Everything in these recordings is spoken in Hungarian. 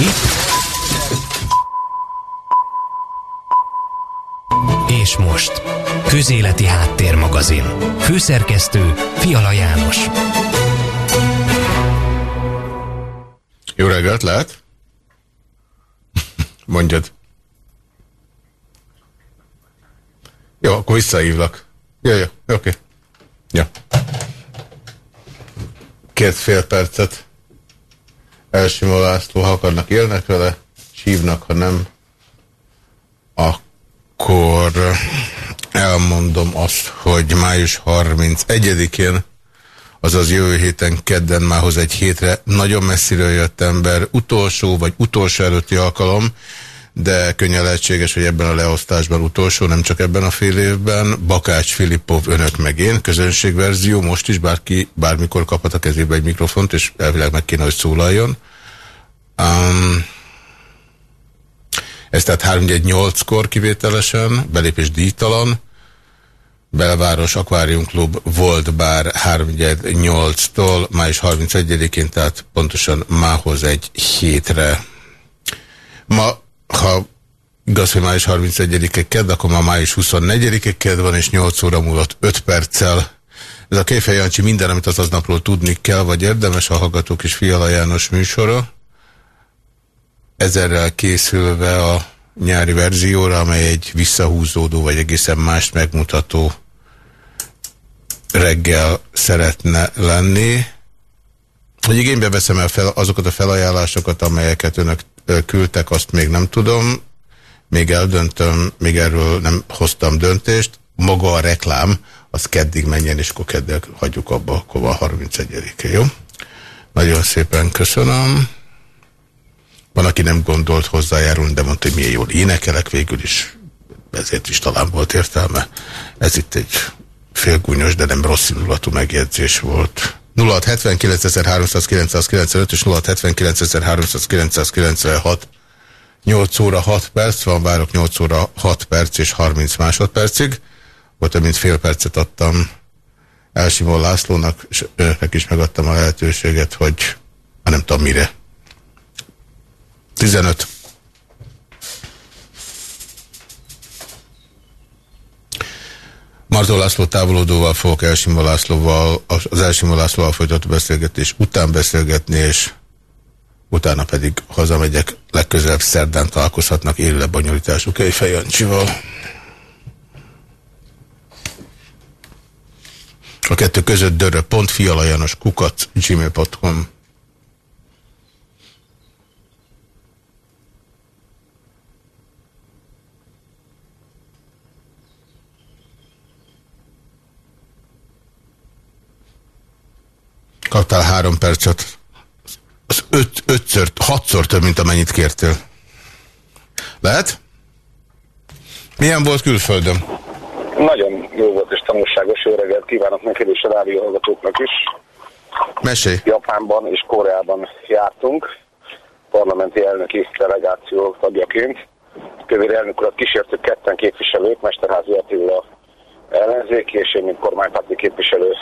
Itt. És most. Közéleti Háttérmagazin. Főszerkesztő Fiala János. Jó reggelt, lehet? Mondjad. Jó, akkor visszahívlak. Jó, jó, oké. Okay. Két fél percet. Elsimo László, ha akarnak élnek vele, hívnak, ha nem, akkor elmondom azt, hogy május 31-én, azaz jövő héten kedden már hoz egy hétre nagyon messziről jött ember, utolsó vagy utolsó előtti alkalom, de könnyen lehetséges, hogy ebben a leosztásban utolsó, nem csak ebben a fél évben. Bakács Filippov, önök meg én, közönségverzió, most is bárki bármikor kaphat a kezébe egy mikrofont, és elvileg meg kéne, hogy szólaljon. Um, ez tehát 3-8-kor kivételesen, belépés díjtalan, Belváros Aquarium Klub volt bár 3-8-tól, május 31-én, tehát pontosan mához egy hétre. Ma ha igaz, hogy május 31-e kedd, akkor ma május 24-e kedd van, és 8 óra múlott 5 perccel. Ez a Kéfej Jancsi minden, amit az aznapról tudni kell, vagy érdemes a Hallgatók és Fiala János műsora. Ezerrel készülve a nyári verzióra, amely egy visszahúzódó, vagy egészen mást megmutató reggel szeretne lenni. Hogy igénybe veszem el fel azokat a felajánlásokat, amelyeket önök küldtek, azt még nem tudom. Még eldöntöm, még erről nem hoztam döntést. Maga a reklám, az keddig menjen, és akkor keddig hagyjuk abba, akkor van 31-e, jó? Nagyon szépen köszönöm. Van, aki nem gondolt hozzájárulni, de mondta, hogy milyen jól énekelek végül is. Ezért is talán volt értelme. Ez itt egy félgúnyos, de nem rossz indulatú megjegyzés volt. 0679.395 és 0679.396 8 óra 6 perc van, várok 8 óra 6 perc és 30 másodpercig. Volt több mint fél percet adtam Elsimon Lászlónak, és önöknek is megadtam a lehetőséget, hogy nem tudom mire. 15. Martó László távolodóval fogok Elsima Lászlóval, az Elsima Lászlóval folytató beszélgetés után beszélgetni, és utána pedig hazamegyek, legközelebb szerdán találkozhatnak élő lebonyolítású Kejfej Jancsival. A kettő között dörö pont fialajanos kukat gmail.com Kaptál három percet. Az öt, ötször, hatszor több, mint amennyit kértél. Lehet? Milyen volt külföldön? Nagyon jó volt és tanulságos. Jó reggelt kívánok neked és a rádió hallgatóknak is. Mesélj. Japánban és Koreában jártunk, parlamenti elnöki delegáció tagjaként. Kövér elnök urat kísértük ketten képviselők, Mesterházi Attila ellenzék, és én, mint kormánypárti képviselő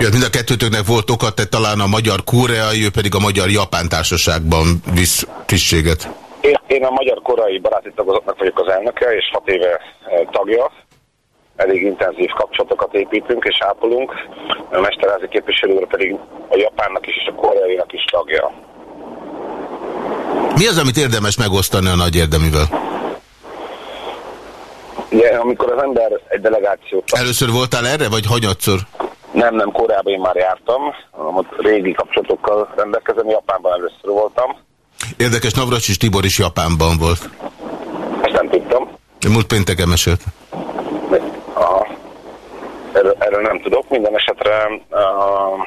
Ja, mind a kettőtöknek volt okat, te talán a magyar-koreai, ő pedig a magyar-japán társaságban visz tisztséget. Én, én a magyar-koreai baráti tagozatnak vagyok az elnöke, és hat éve e, tagja. Elég intenzív kapcsolatokat építünk és ápolunk. A mesterházi képviselő pedig a japánnak is és a koreainak is tagja. Mi az, amit érdemes megosztani a nagy érdemivel? Ugye, amikor az ember egy delegációt... Először voltál erre, vagy hanyatszor? Nem, nem, korábban én már jártam, ott régi kapcsolatokkal rendelkezem, Japánban először voltam. Érdekes, Navracsis Tibor is Japánban volt. Ezt nem tudtam. Múlt pénteken mesélt. Aha. Erről, erről nem tudok, minden esetre uh,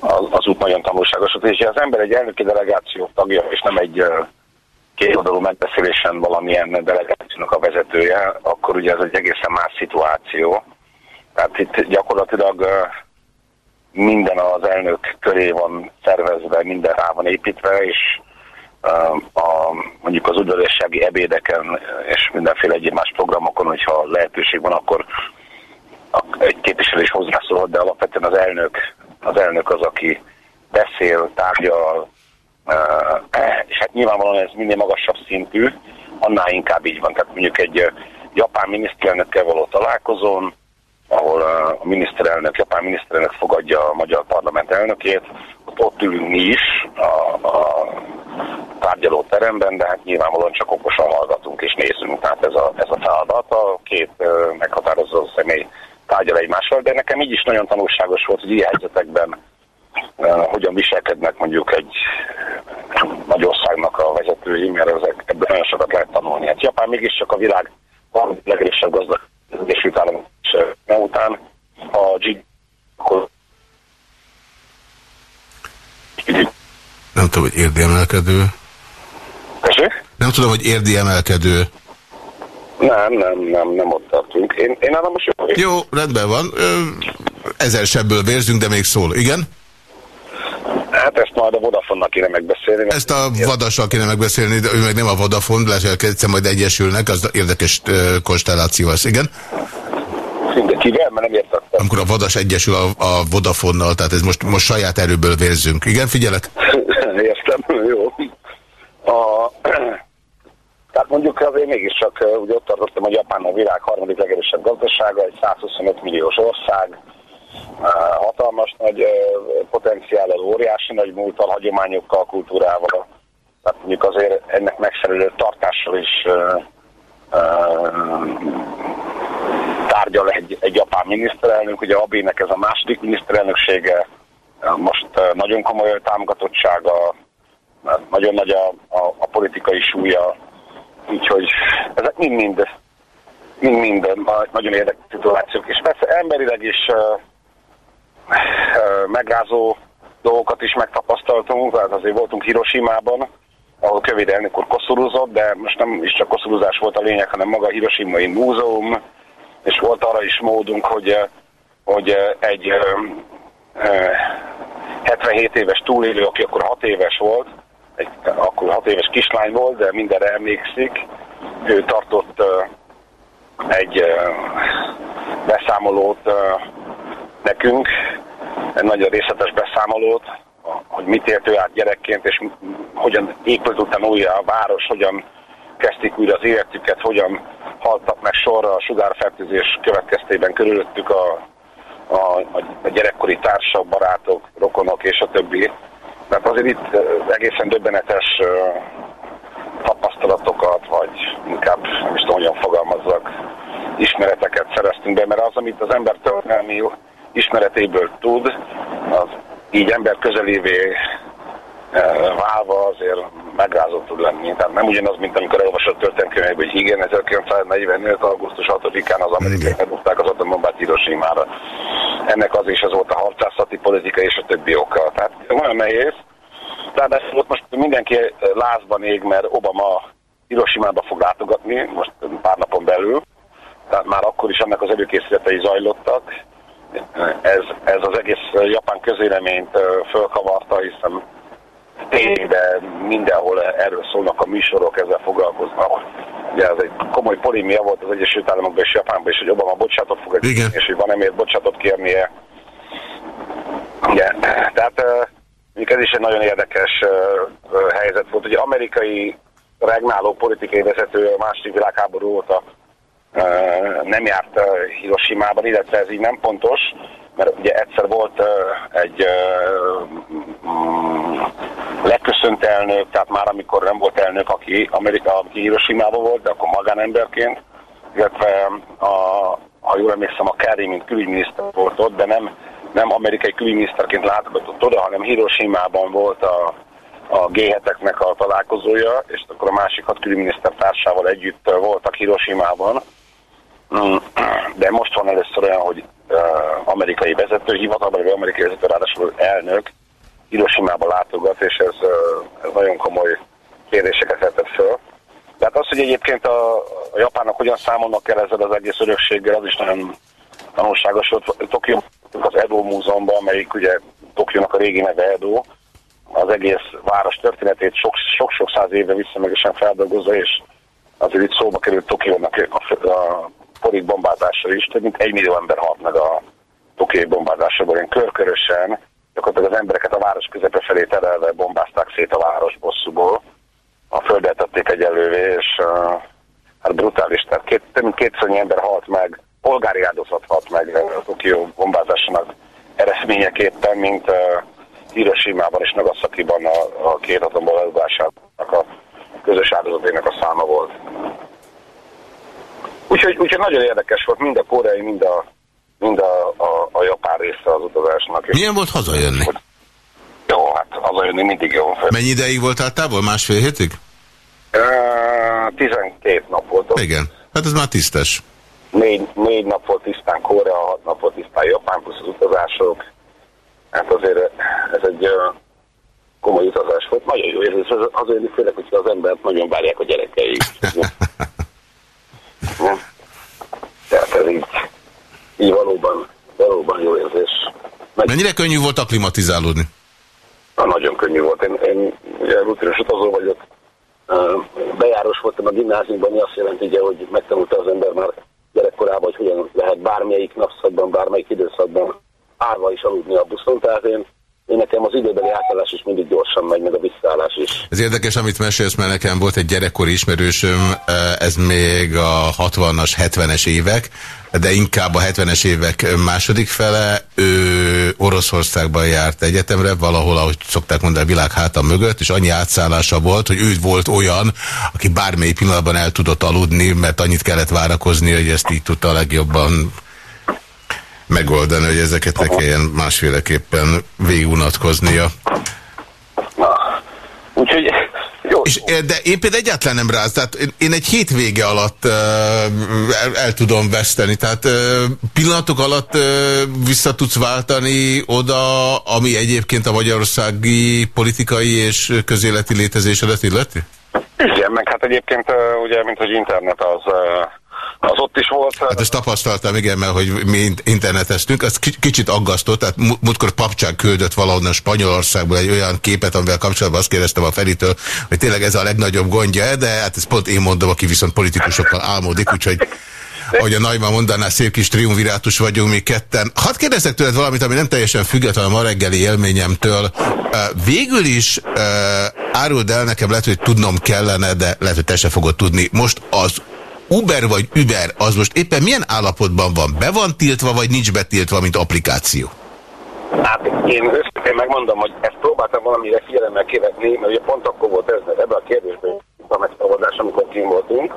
az, az út nagyon tanulságos. És az ember egy elnöki delegáció tagja, és nem egy uh, kétoldalú megbeszélésen valamilyen delegációnak a vezetője, akkor ugye ez egy egészen más szituáció tehát itt gyakorlatilag minden az elnök köré van szervezve, minden rá van építve, és a, mondjuk az udvariassági ebédeken és mindenféle egyéb más programokon, hogyha lehetőség van, akkor egy képviselő is hozzászólhat, de alapvetően az elnök, az elnök az, aki beszél, tárgyal, és hát nyilvánvalóan ez minél magasabb szintű, annál inkább így van. Tehát mondjuk egy japán miniszterelnökkel való találkozón, ahol a miniszterelnök, japán miniszterelnök fogadja a magyar parlament elnökét, ott, ott ülünk mi is a, a tárgyaló teremben, de hát nyilvánvalóan csak okosan hallgatunk és nézünk, tehát ez a, ez a feladat. A két meghatározó személy tárgyal egymással, de nekem így is nagyon tanulságos volt, hogy ilyen helyzetekben hogyan viselkednek mondjuk egy nagy országnak a vezetői, mert ezek, ebből nagyon sokat lehet tanulni. Hát Japán mégiscsak a világ harmadik legerősebb gazdag Egyesült Államok után a nem tudom, hogy érdi emelkedő. Nem tudom, hogy érdi emelkedő. Nem, nem, nem, nem ott tartunk. Én, én arra most jó. Jó, rendben van. Ezer sebből vérzünk, de még szól. Igen? Hát ezt majd a Vodafone-nak kéne megbeszélni. Ezt a Vadassal kéne megbeszélni, de ő meg nem a Vodafone, lehet, egyszer majd egyesülnek, az érdekes konstelláció az, igen? Kivel, mert nem értettem. Amikor a Vadas egyesül a, a Vodafonnal, tehát ez most, most saját erőből vérzünk. Igen, figyelek? Értem, jó. A, tehát mondjuk azért mégiscsak úgy ott tartottam, hogy Japán a világ harmadik legerősebb gazdasága, egy 125 milliós ország, hatalmas nagy potenciállal, óriási nagy múltal, hagyományokkal, kultúrával. Tehát mondjuk azért ennek megfelelő tartással is tárgyal egy, egy japán miniszterelnök, ugye Abének ez a második miniszterelnöksége, most nagyon komoly támogatottsága, nagyon nagy a, a, a politikai súlya, úgyhogy ezek mind-mind mind-mind nagyon érdekes szituációk, és persze emberileg is uh, megrázó dolgokat is megtapasztaltunk, tehát azért voltunk Hiroshima-ban, ahol Kövéd elnök koszorúzott, de most nem is csak koszorúzás volt a lényeg, hanem maga a Hiroshima-i múzeum, és volt arra is módunk, hogy, hogy egy 77 éves túlélő, aki akkor 6 éves volt, egy, akkor 6 éves kislány volt, de mindenre emlékszik, ő tartott egy beszámolót nekünk, egy nagyon részletes beszámolót, hogy mit ért ő át gyerekként, és hogyan épült utána újra a város, hogyan kezdték újra az életüket, hogyan haltak meg sorra a sugárfertőzés következtében körülöttük a, a, a gyerekkori társak, barátok, rokonok és a többi. Tehát azért itt egészen döbbenetes tapasztalatokat, vagy inkább nem is tudom, hogyan fogalmazzak, ismereteket szereztünk be, mert az, amit az ember történelmi ismeretéből tud, az így ember közelévé válva azért megrázó tud lenni. Tehát nem ugyanaz, mint amikor elolvasott történelmkönyvekben, hogy igen, 1945. augusztus 6-án az amerikai megúzták az atombombát Hiroshima-ra. Ennek az is az volt a harcászati politika és a többi oka. Tehát nagyon nehéz. Tehát ott most mindenki lázban ég, mert Obama Hiroshima-ba fog látogatni, most pár napon belül. Tehát már akkor is ennek az előkészületei zajlottak. Ez, ez az egész japán közéleményt fölkavarta, hiszen tévében mindenhol erről szólnak a műsorok, ezzel foglalkoznak. Ugye ez egy komoly polémia volt az Egyesült Államokban és Japánban is, hogy Obama bocsátot fog Igen. és hogy van emiatt bocsátot kérnie. Ugye, tehát ez is egy nagyon érdekes helyzet volt. Ugye amerikai regnáló politikai vezető a második világháború óta nem járt Hiroshima-ban, illetve ez így nem pontos, mert ugye egyszer volt egy um, leköszönt elnök, tehát már amikor nem volt elnök, aki Amerika, aki hiroshima volt, de akkor magánemberként, illetve a, ha jól emlékszem, a Kerry, mint külügyminiszter volt ott, de nem, nem amerikai külügyminiszterként látogatott oda, hanem Hiroshima-ban volt a, a g a találkozója, és akkor a másik hat külügyminiszter társával együtt voltak Hiroshima-ban. Mm, de most van először olyan, hogy amerikai vezető, hivatalban vagy amerikai vezető, ráadásul elnök Hiroshima-ba látogat, és ez, ez nagyon komoly kérdéseket vetett föl. Tehát az, hogy egyébként a, a japánok hogyan számolnak el ezzel az egész örökséggel, az is nagyon tanulságos volt. Tokió az Edo Múzeumban, amelyik ugye Tokiónak a régi neve Edo, az egész város történetét sok-sok száz éve visszamegesen feldolgozza, és azért itt szóba került Tokiónak a, a porig bombázásra is, több mint egy millió ember halt meg a tokiai bombázásokban, ilyen körkörösen, gyakorlatilag az embereket a város közepe felé terelve bombázták szét a város bosszúból. A földet tették egyelővé, és uh, hát brutális. Tehát két, több mint kétszernyi ember halt meg, polgári áldozat halt meg a Tokió bombázásának eredményeképpen, mint uh, Hiroshima-ban és Nagasaki-ban a, a két elugrásának a közös áldozatének a száma volt. Úgyhogy, úgyhogy nagyon érdekes volt mind a koreai, mind a, mind a, a, a japán része az utazásnak. Milyen volt hazajönni? Jó, hát hazajönni mindig jó. Mennyi ideig voltál távol? Másfél hétig? Uh, 12 nap volt. Igen, hát ez már tisztes. Négy, négy nap volt tisztán Korea, hat nap volt tisztán Japán, plusz az utazások. Hát azért ez egy uh, komoly utazás volt. Nagyon jó érzés az, azért, főleg, hogyha az embert nagyon várják a Tehát ez így, így valóban, valóban jó érzés. Meg... Mennyire könnyű volt aklimatizálódni? Na, nagyon könnyű volt. Én, én ugye rutinos utazó vagyok, bejáros voltam a gimnáziumban, ami azt jelenti, ugye, hogy megtanulta az ember már gyerekkorában, hogy hogyan lehet bármelyik napszakban, bármelyik időszakban árva is aludni a buszon. Tehát én én nekem az időbeli átállás is mindig gyorsan megy, meg a visszaállás is. Ez érdekes, amit mesélsz, mert nekem volt egy gyerekkori ismerősöm, ez még a 60-as, 70-es évek, de inkább a 70-es évek második fele. Ő Oroszországban járt egyetemre, valahol, ahogy szokták mondani, a világ háta mögött, és annyi átszállása volt, hogy ő volt olyan, aki bármely pillanatban el tudott aludni, mert annyit kellett várakozni, hogy ezt így tudta a legjobban megoldani, hogy ezeket ne kelljen másféleképpen végunatkoznia. Úgyhogy jó. És, de én például egyáltalán nem ráz, tehát én egy hétvége alatt uh, el, el tudom veszteni, tehát uh, pillanatok alatt uh, vissza tudsz váltani oda, ami egyébként a magyarországi politikai és közéleti létezésedet illeti? Igen, meg hát egyébként ugye, mint hogy internet az az ott is volt. Hát ezt tapasztaltam, igen, mert hogy mi interneteztünk, az kicsit aggasztott, tehát múltkor papcsák küldött valahonnan Spanyolországból egy olyan képet, amivel kapcsolatban azt kérdeztem a Feritől, hogy tényleg ez a legnagyobb gondja, de hát ezt pont én mondom, aki viszont politikusokkal álmodik, úgyhogy ahogy a Nagyma mondaná, szép kis triumvirátus vagyunk mi ketten. Hadd kérdezzek tőled valamit, ami nem teljesen független a ma reggeli élményemtől. Végül is áruld el nekem, lehet, hogy tudnom kellene, de lehet, hogy te se fogod tudni. Most az Uber vagy Uber, az most éppen milyen állapotban van? Be van tiltva, vagy nincs betiltva, mint applikáció? Hát én őszintén megmondom, hogy ezt próbáltam valamire figyelemmel kivetni, mert ugye pont akkor volt ez, mert ebben a kérdésben a megszabadás, amikor kim voltunk.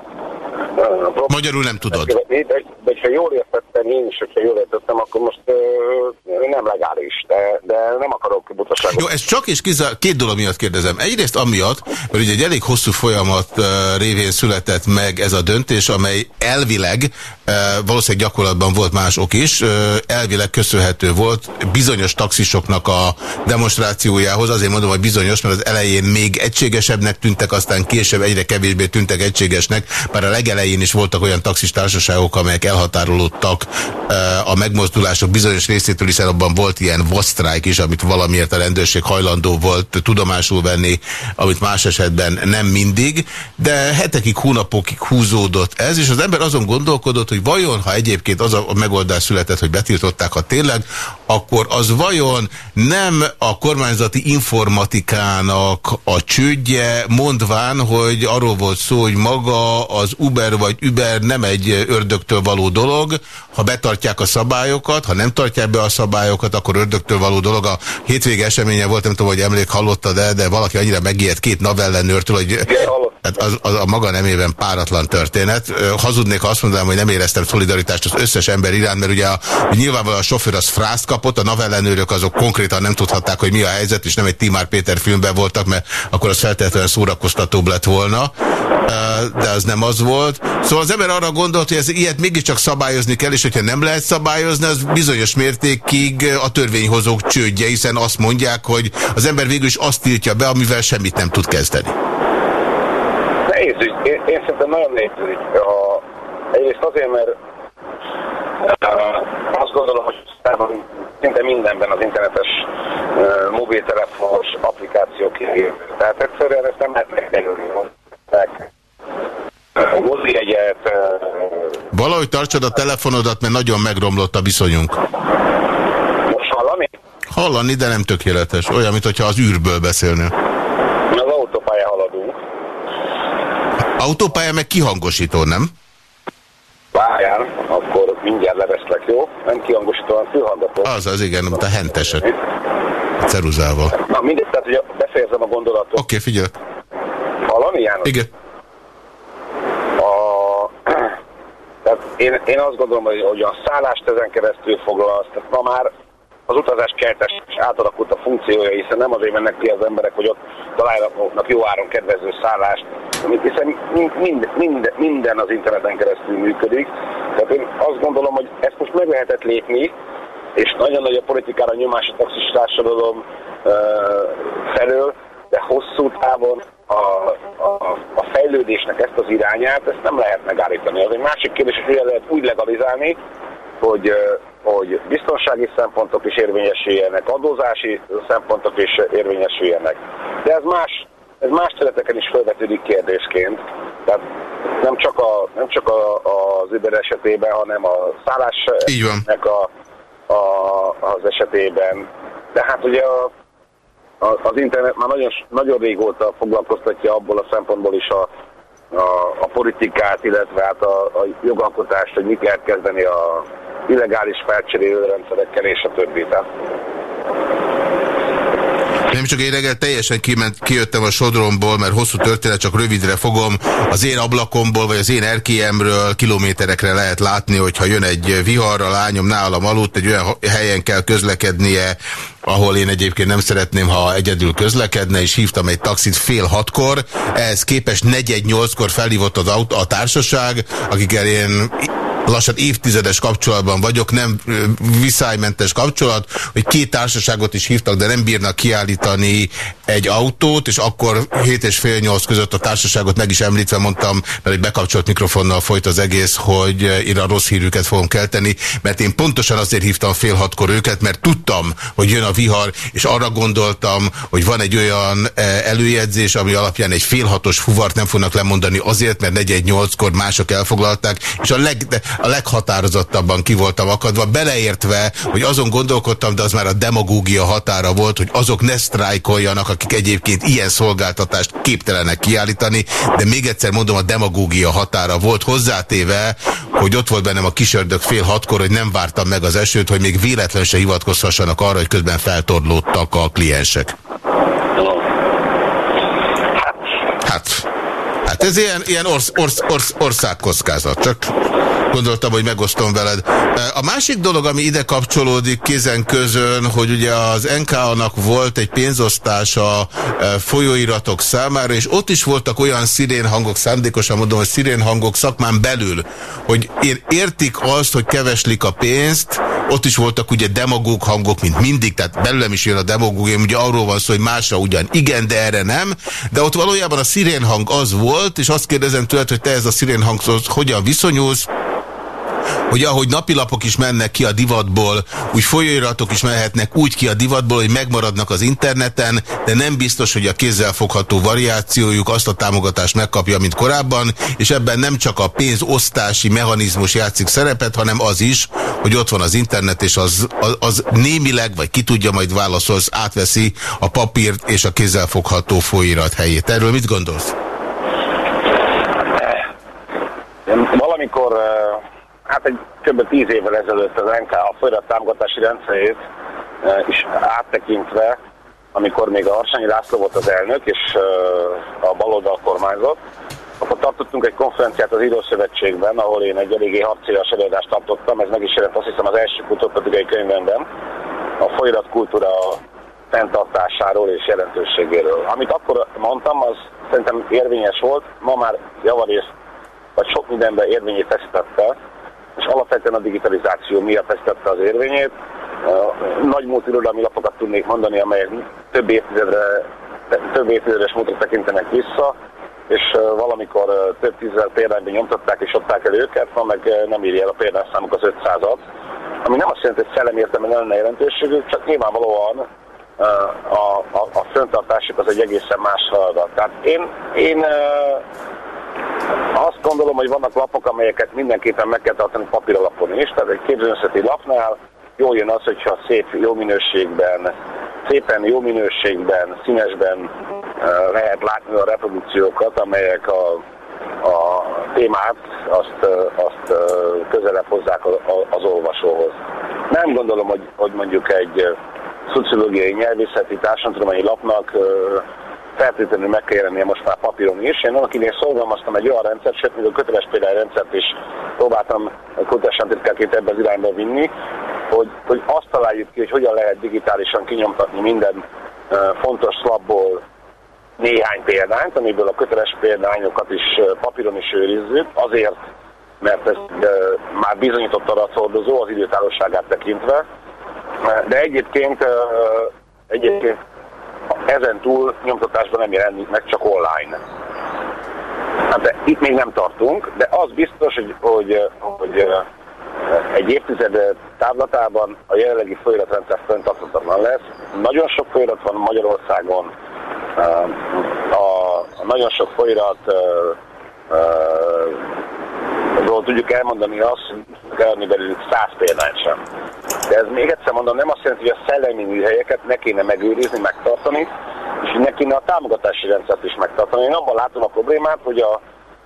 Magyarul nem tudod. De, de, de ha jól értettem én is, hogyha jól értettem, akkor most uh, nem legális, de, de nem akarok butaságot. Jó, ez csak és kizár, két dolog miatt kérdezem. Egyrészt amiatt, mert ugye egy elég hosszú folyamat uh, révén született meg ez a döntés, amely elvileg, uh, valószínűleg gyakorlatban volt más ok is, uh, elvileg köszönhető volt bizonyos taxisoknak a demonstrációjához. Azért mondom, hogy bizonyos, mert az elején még egységesebbnek tűntek, aztán később egyre kevésbé tűntek egységesnek, bár a legelején is voltak olyan taxis társaságok, amelyek elhatárolódtak a megmozdulások bizonyos részétől, hiszen abban volt ilyen vosztrájk is, amit valamiért a rendőrség hajlandó volt tudomásul venni, amit más esetben nem mindig, de hetekig, hónapokig húzódott ez, és az ember azon gondolkodott, hogy vajon, ha egyébként az a megoldás született, hogy betiltották, ha tényleg, akkor az vajon nem a kormányzati informatikának a csődje, mondván, hogy arról volt szó, hogy maga az Uber vagy Uber nem egy ördögtől való dolog, ha betartják a szabályokat, ha nem tartják be a szabályokat, akkor ördögtől való dolog. A hétvége eseménye volt, nem tudom, hogy emlék hallottad -e, de valaki annyira megijedt két navellenőrtől, hogy hát az, az a maga nemében páratlan történet. Hazudnék, ha azt mondanám, hogy nem éreztem szolidaritást az összes ember iránt, mert ugye a, nyilvánvalóan a sofőr az frászt kapott, a navellenőrök azok konkrétan nem tudhatták, hogy mi a helyzet, és nem egy Timár Péter filmben voltak, mert akkor az feltétlenül szórakoztatóbb lett volna, de az nem az volt. Szóval az ember arra gondolt, hogy ez ilyet mégiscsak szabályozni kell, és hogyha nem lehet szabályozni, az bizonyos mértékig a törvényhozók csődje, hiszen azt mondják, hogy az ember végül is azt tiltja be, amivel semmit nem tud kezdeni. Nehéz ügy. Én, én szerintem nagyon nehéz ügy. A, egyrészt azért, mert uh, azt gondolom, hogy szinte mindenben az internetes uh, mobiltelefonos applikációk kijövő. Tehát egyszerűen ezt nem lehet megkerülni. Mozi egyet... Uh, Valahogy tartsad a telefonodat, mert nagyon megromlott a viszonyunk. Most hallani? Hallani, de nem tökéletes. Olyan, mintha az űrből beszélnél. Az autópálya haladunk. Autópálya meg kihangosító, nem? Várjál, akkor mindjárt leveszlek, jó? Nem hanem fülhallgató. Az az, igen, mint a henteset. A ceruzával. Na mindegy, tehát hogy befejezem a gondolatot. Oké, okay, figyelj. Hallani, János? Igen. A... Tehát én, én azt gondolom, hogy, hogy a szállást ezen keresztül foglalsz, tehát ma már az utazás keltes átalakult a funkciója, hiszen nem azért mennek ki az emberek, hogy ott találnak jó áron kedvező szállást, hiszen mind, mind, minden az interneten keresztül működik. Tehát én azt gondolom, hogy ezt most meg lehetett lépni, és nagyon nagy a politikára nyomás a taxis társadalom uh, felől, de hosszú távon a, a, a fejlődésnek ezt az irányát, ezt nem lehet megállítani. Az egy másik kérdés, hogy lehet úgy legalizálni, hogy, hogy biztonsági szempontok is érvényesüljenek, adózási szempontok is érvényesüljenek. De ez más, ez más területeken is felvetődik kérdésként. Tehát nem csak, a, nem csak a, az Uber esetében, hanem a szállásnak a, a, az esetében. De hát ugye a, a, az internet már nagyon, nagyon régóta foglalkoztatja abból a szempontból is a, a, a politikát, illetve hát a, a jogalkotást, hogy mit lehet kezdeni a illegális felcserélő rendszerekkel és a többi. Nem csak én reggel teljesen kiment, kijöttem a sodromból, mert hosszú történet, csak rövidre fogom. Az én ablakomból, vagy az én erkélyemről kilométerekre lehet látni, hogyha jön egy vihar, a lányom nálam aludt, egy olyan helyen kell közlekednie, ahol én egyébként nem szeretném, ha egyedül közlekedne, és hívtam egy taxit fél hatkor. Ehhez képest negyegy nyolckor felhívott az autó, a társaság, akikkel én lassan évtizedes kapcsolatban vagyok, nem viszálymentes kapcsolat, hogy két társaságot is hívtak, de nem bírnak kiállítani egy autót, és akkor 7 és fél nyolc között a társaságot meg is említve mondtam, mert egy bekapcsolt mikrofonnal folyt az egész, hogy én a rossz hírüket fogom kelteni, mert én pontosan azért hívtam fél hatkor őket, mert tudtam, hogy jön a vihar, és arra gondoltam, hogy van egy olyan előjegyzés, ami alapján egy félhatos fuvart nem fognak lemondani azért, mert 4-8-kor mások elfoglalták, és a leg, a leghatározottabban ki voltam akadva, beleértve, hogy azon gondolkodtam, de az már a demagógia határa volt, hogy azok ne sztrájkoljanak, akik egyébként ilyen szolgáltatást képtelenek kiállítani, de még egyszer mondom, a demagógia határa volt hozzátéve, hogy ott volt bennem a kisördök fél hatkor, hogy nem vártam meg az esőt, hogy még véletlen se hivatkozhassanak arra, hogy közben feltorlódtak a kliensek. Hát, hát ez ilyen, ilyen orsz, orsz, orsz, országkockázat, csak gondoltam, hogy megosztom veled. A másik dolog, ami ide kapcsolódik kézen közön, hogy ugye az NK-nak volt egy pénzosztása folyóiratok számára, és ott is voltak olyan szirénhangok, szándékosan mondom, hogy szirénhangok szakmán belül, hogy értik azt, hogy keveslik a pénzt, ott is voltak ugye demagóg hangok, mint mindig, tehát belőlem is jön a demagóg, ugye arról van szó, hogy másra ugyan igen, de erre nem, de ott valójában a szirénhang az volt, és azt kérdezem tőled, hogy te ez a szirénhanghoz hogyan viszonyulsz, hogy ahogy napilapok is mennek ki a divatból, úgy folyóiratok is mehetnek úgy ki a divatból, hogy megmaradnak az interneten, de nem biztos, hogy a kézzel fogható variációjuk azt a támogatást megkapja, mint korábban, és ebben nem csak a pénzosztási mechanizmus játszik szerepet, hanem az is, hogy ott van az internet, és az, az, az némileg, vagy ki tudja, majd válaszolsz, átveszi a papírt és a kézzel fogható folyóirat helyét. Erről mit gondolsz? Valamikor hát egy kb. tíz évvel ezelőtt az NK a folyamat támogatási rendszerét e, is áttekintve, amikor még a Arsányi László volt az elnök, és e, a baloldal kormányzott, akkor tartottunk egy konferenciát az Írószövetségben, ahol én egy eléggé harcélyes előadást tartottam, ez meg is jelent azt hiszem az első kutatópatikai könyvemben, a folyirat kultúra fenntartásáról és jelentőségéről. Amit akkor mondtam, az szerintem érvényes volt, ma már javarészt, vagy sok mindenben érvényét veszítette, és alapvetően a digitalizáció miatt vesztette az érvényét. Nagy múlt irodalmi lapokat tudnék mondani, amelyek több évtizedre, több évtizedes múltra tekintenek vissza, és valamikor több tízzel példányban nyomtatták és adták el őket, ma meg nem írja el a példányszámuk az 500-at, ami nem azt jelenti, hogy szellemi értelme lenne jelentőségük, csak nyilvánvalóan a, a, a föntartásuk az egy egészen más feladat. Tehát én, én azt gondolom, hogy vannak lapok, amelyeket mindenképpen meg kell tartani papíralapon is, tehát egy képzőnyszeti lapnál jól jön az, hogyha szép, jó minőségben, szépen jó minőségben, színesben lehet látni a reprodukciókat, amelyek a, a témát azt, azt közelebb hozzák az olvasóhoz. Nem gondolom, hogy, hogy mondjuk egy szociológiai nyelvészeti társadalmi lapnak feltétlenül meg kell jelennie most már papíron is. Én annak idén szolgalmaztam egy olyan rendszert, sőt, még a köteles rendszert is próbáltam kutatásán titkárként ebbe az irányba vinni, hogy, hogy azt találjuk ki, hogy hogyan lehet digitálisan kinyomtatni minden fontos szlapból néhány példányt, amiből a köteles példányokat is papíron is őrizzük, azért, mert ez már bizonyított adathordozó az időtállóságát tekintve, de egyébként, egyébként ezen túl nyomtatásban nem jelenik meg, csak online. Hát de itt még nem tartunk, de az biztos, hogy, hogy, hogy egy évtized távlatában a jelenlegi folyamatrendszer fenntarthatatlan lesz. Nagyon sok folyamat van Magyarországon, a, a nagyon sok folyamat ról tudjuk elmondani azt, hogy belőlük száz példányt sem. De ez még egyszer mondom, nem azt jelenti, hogy a szellemi műhelyeket ne kéne megőrizni, megtartani, és ne kéne a támogatási rendszert is megtartani. Én abban látom a problémát, hogy a,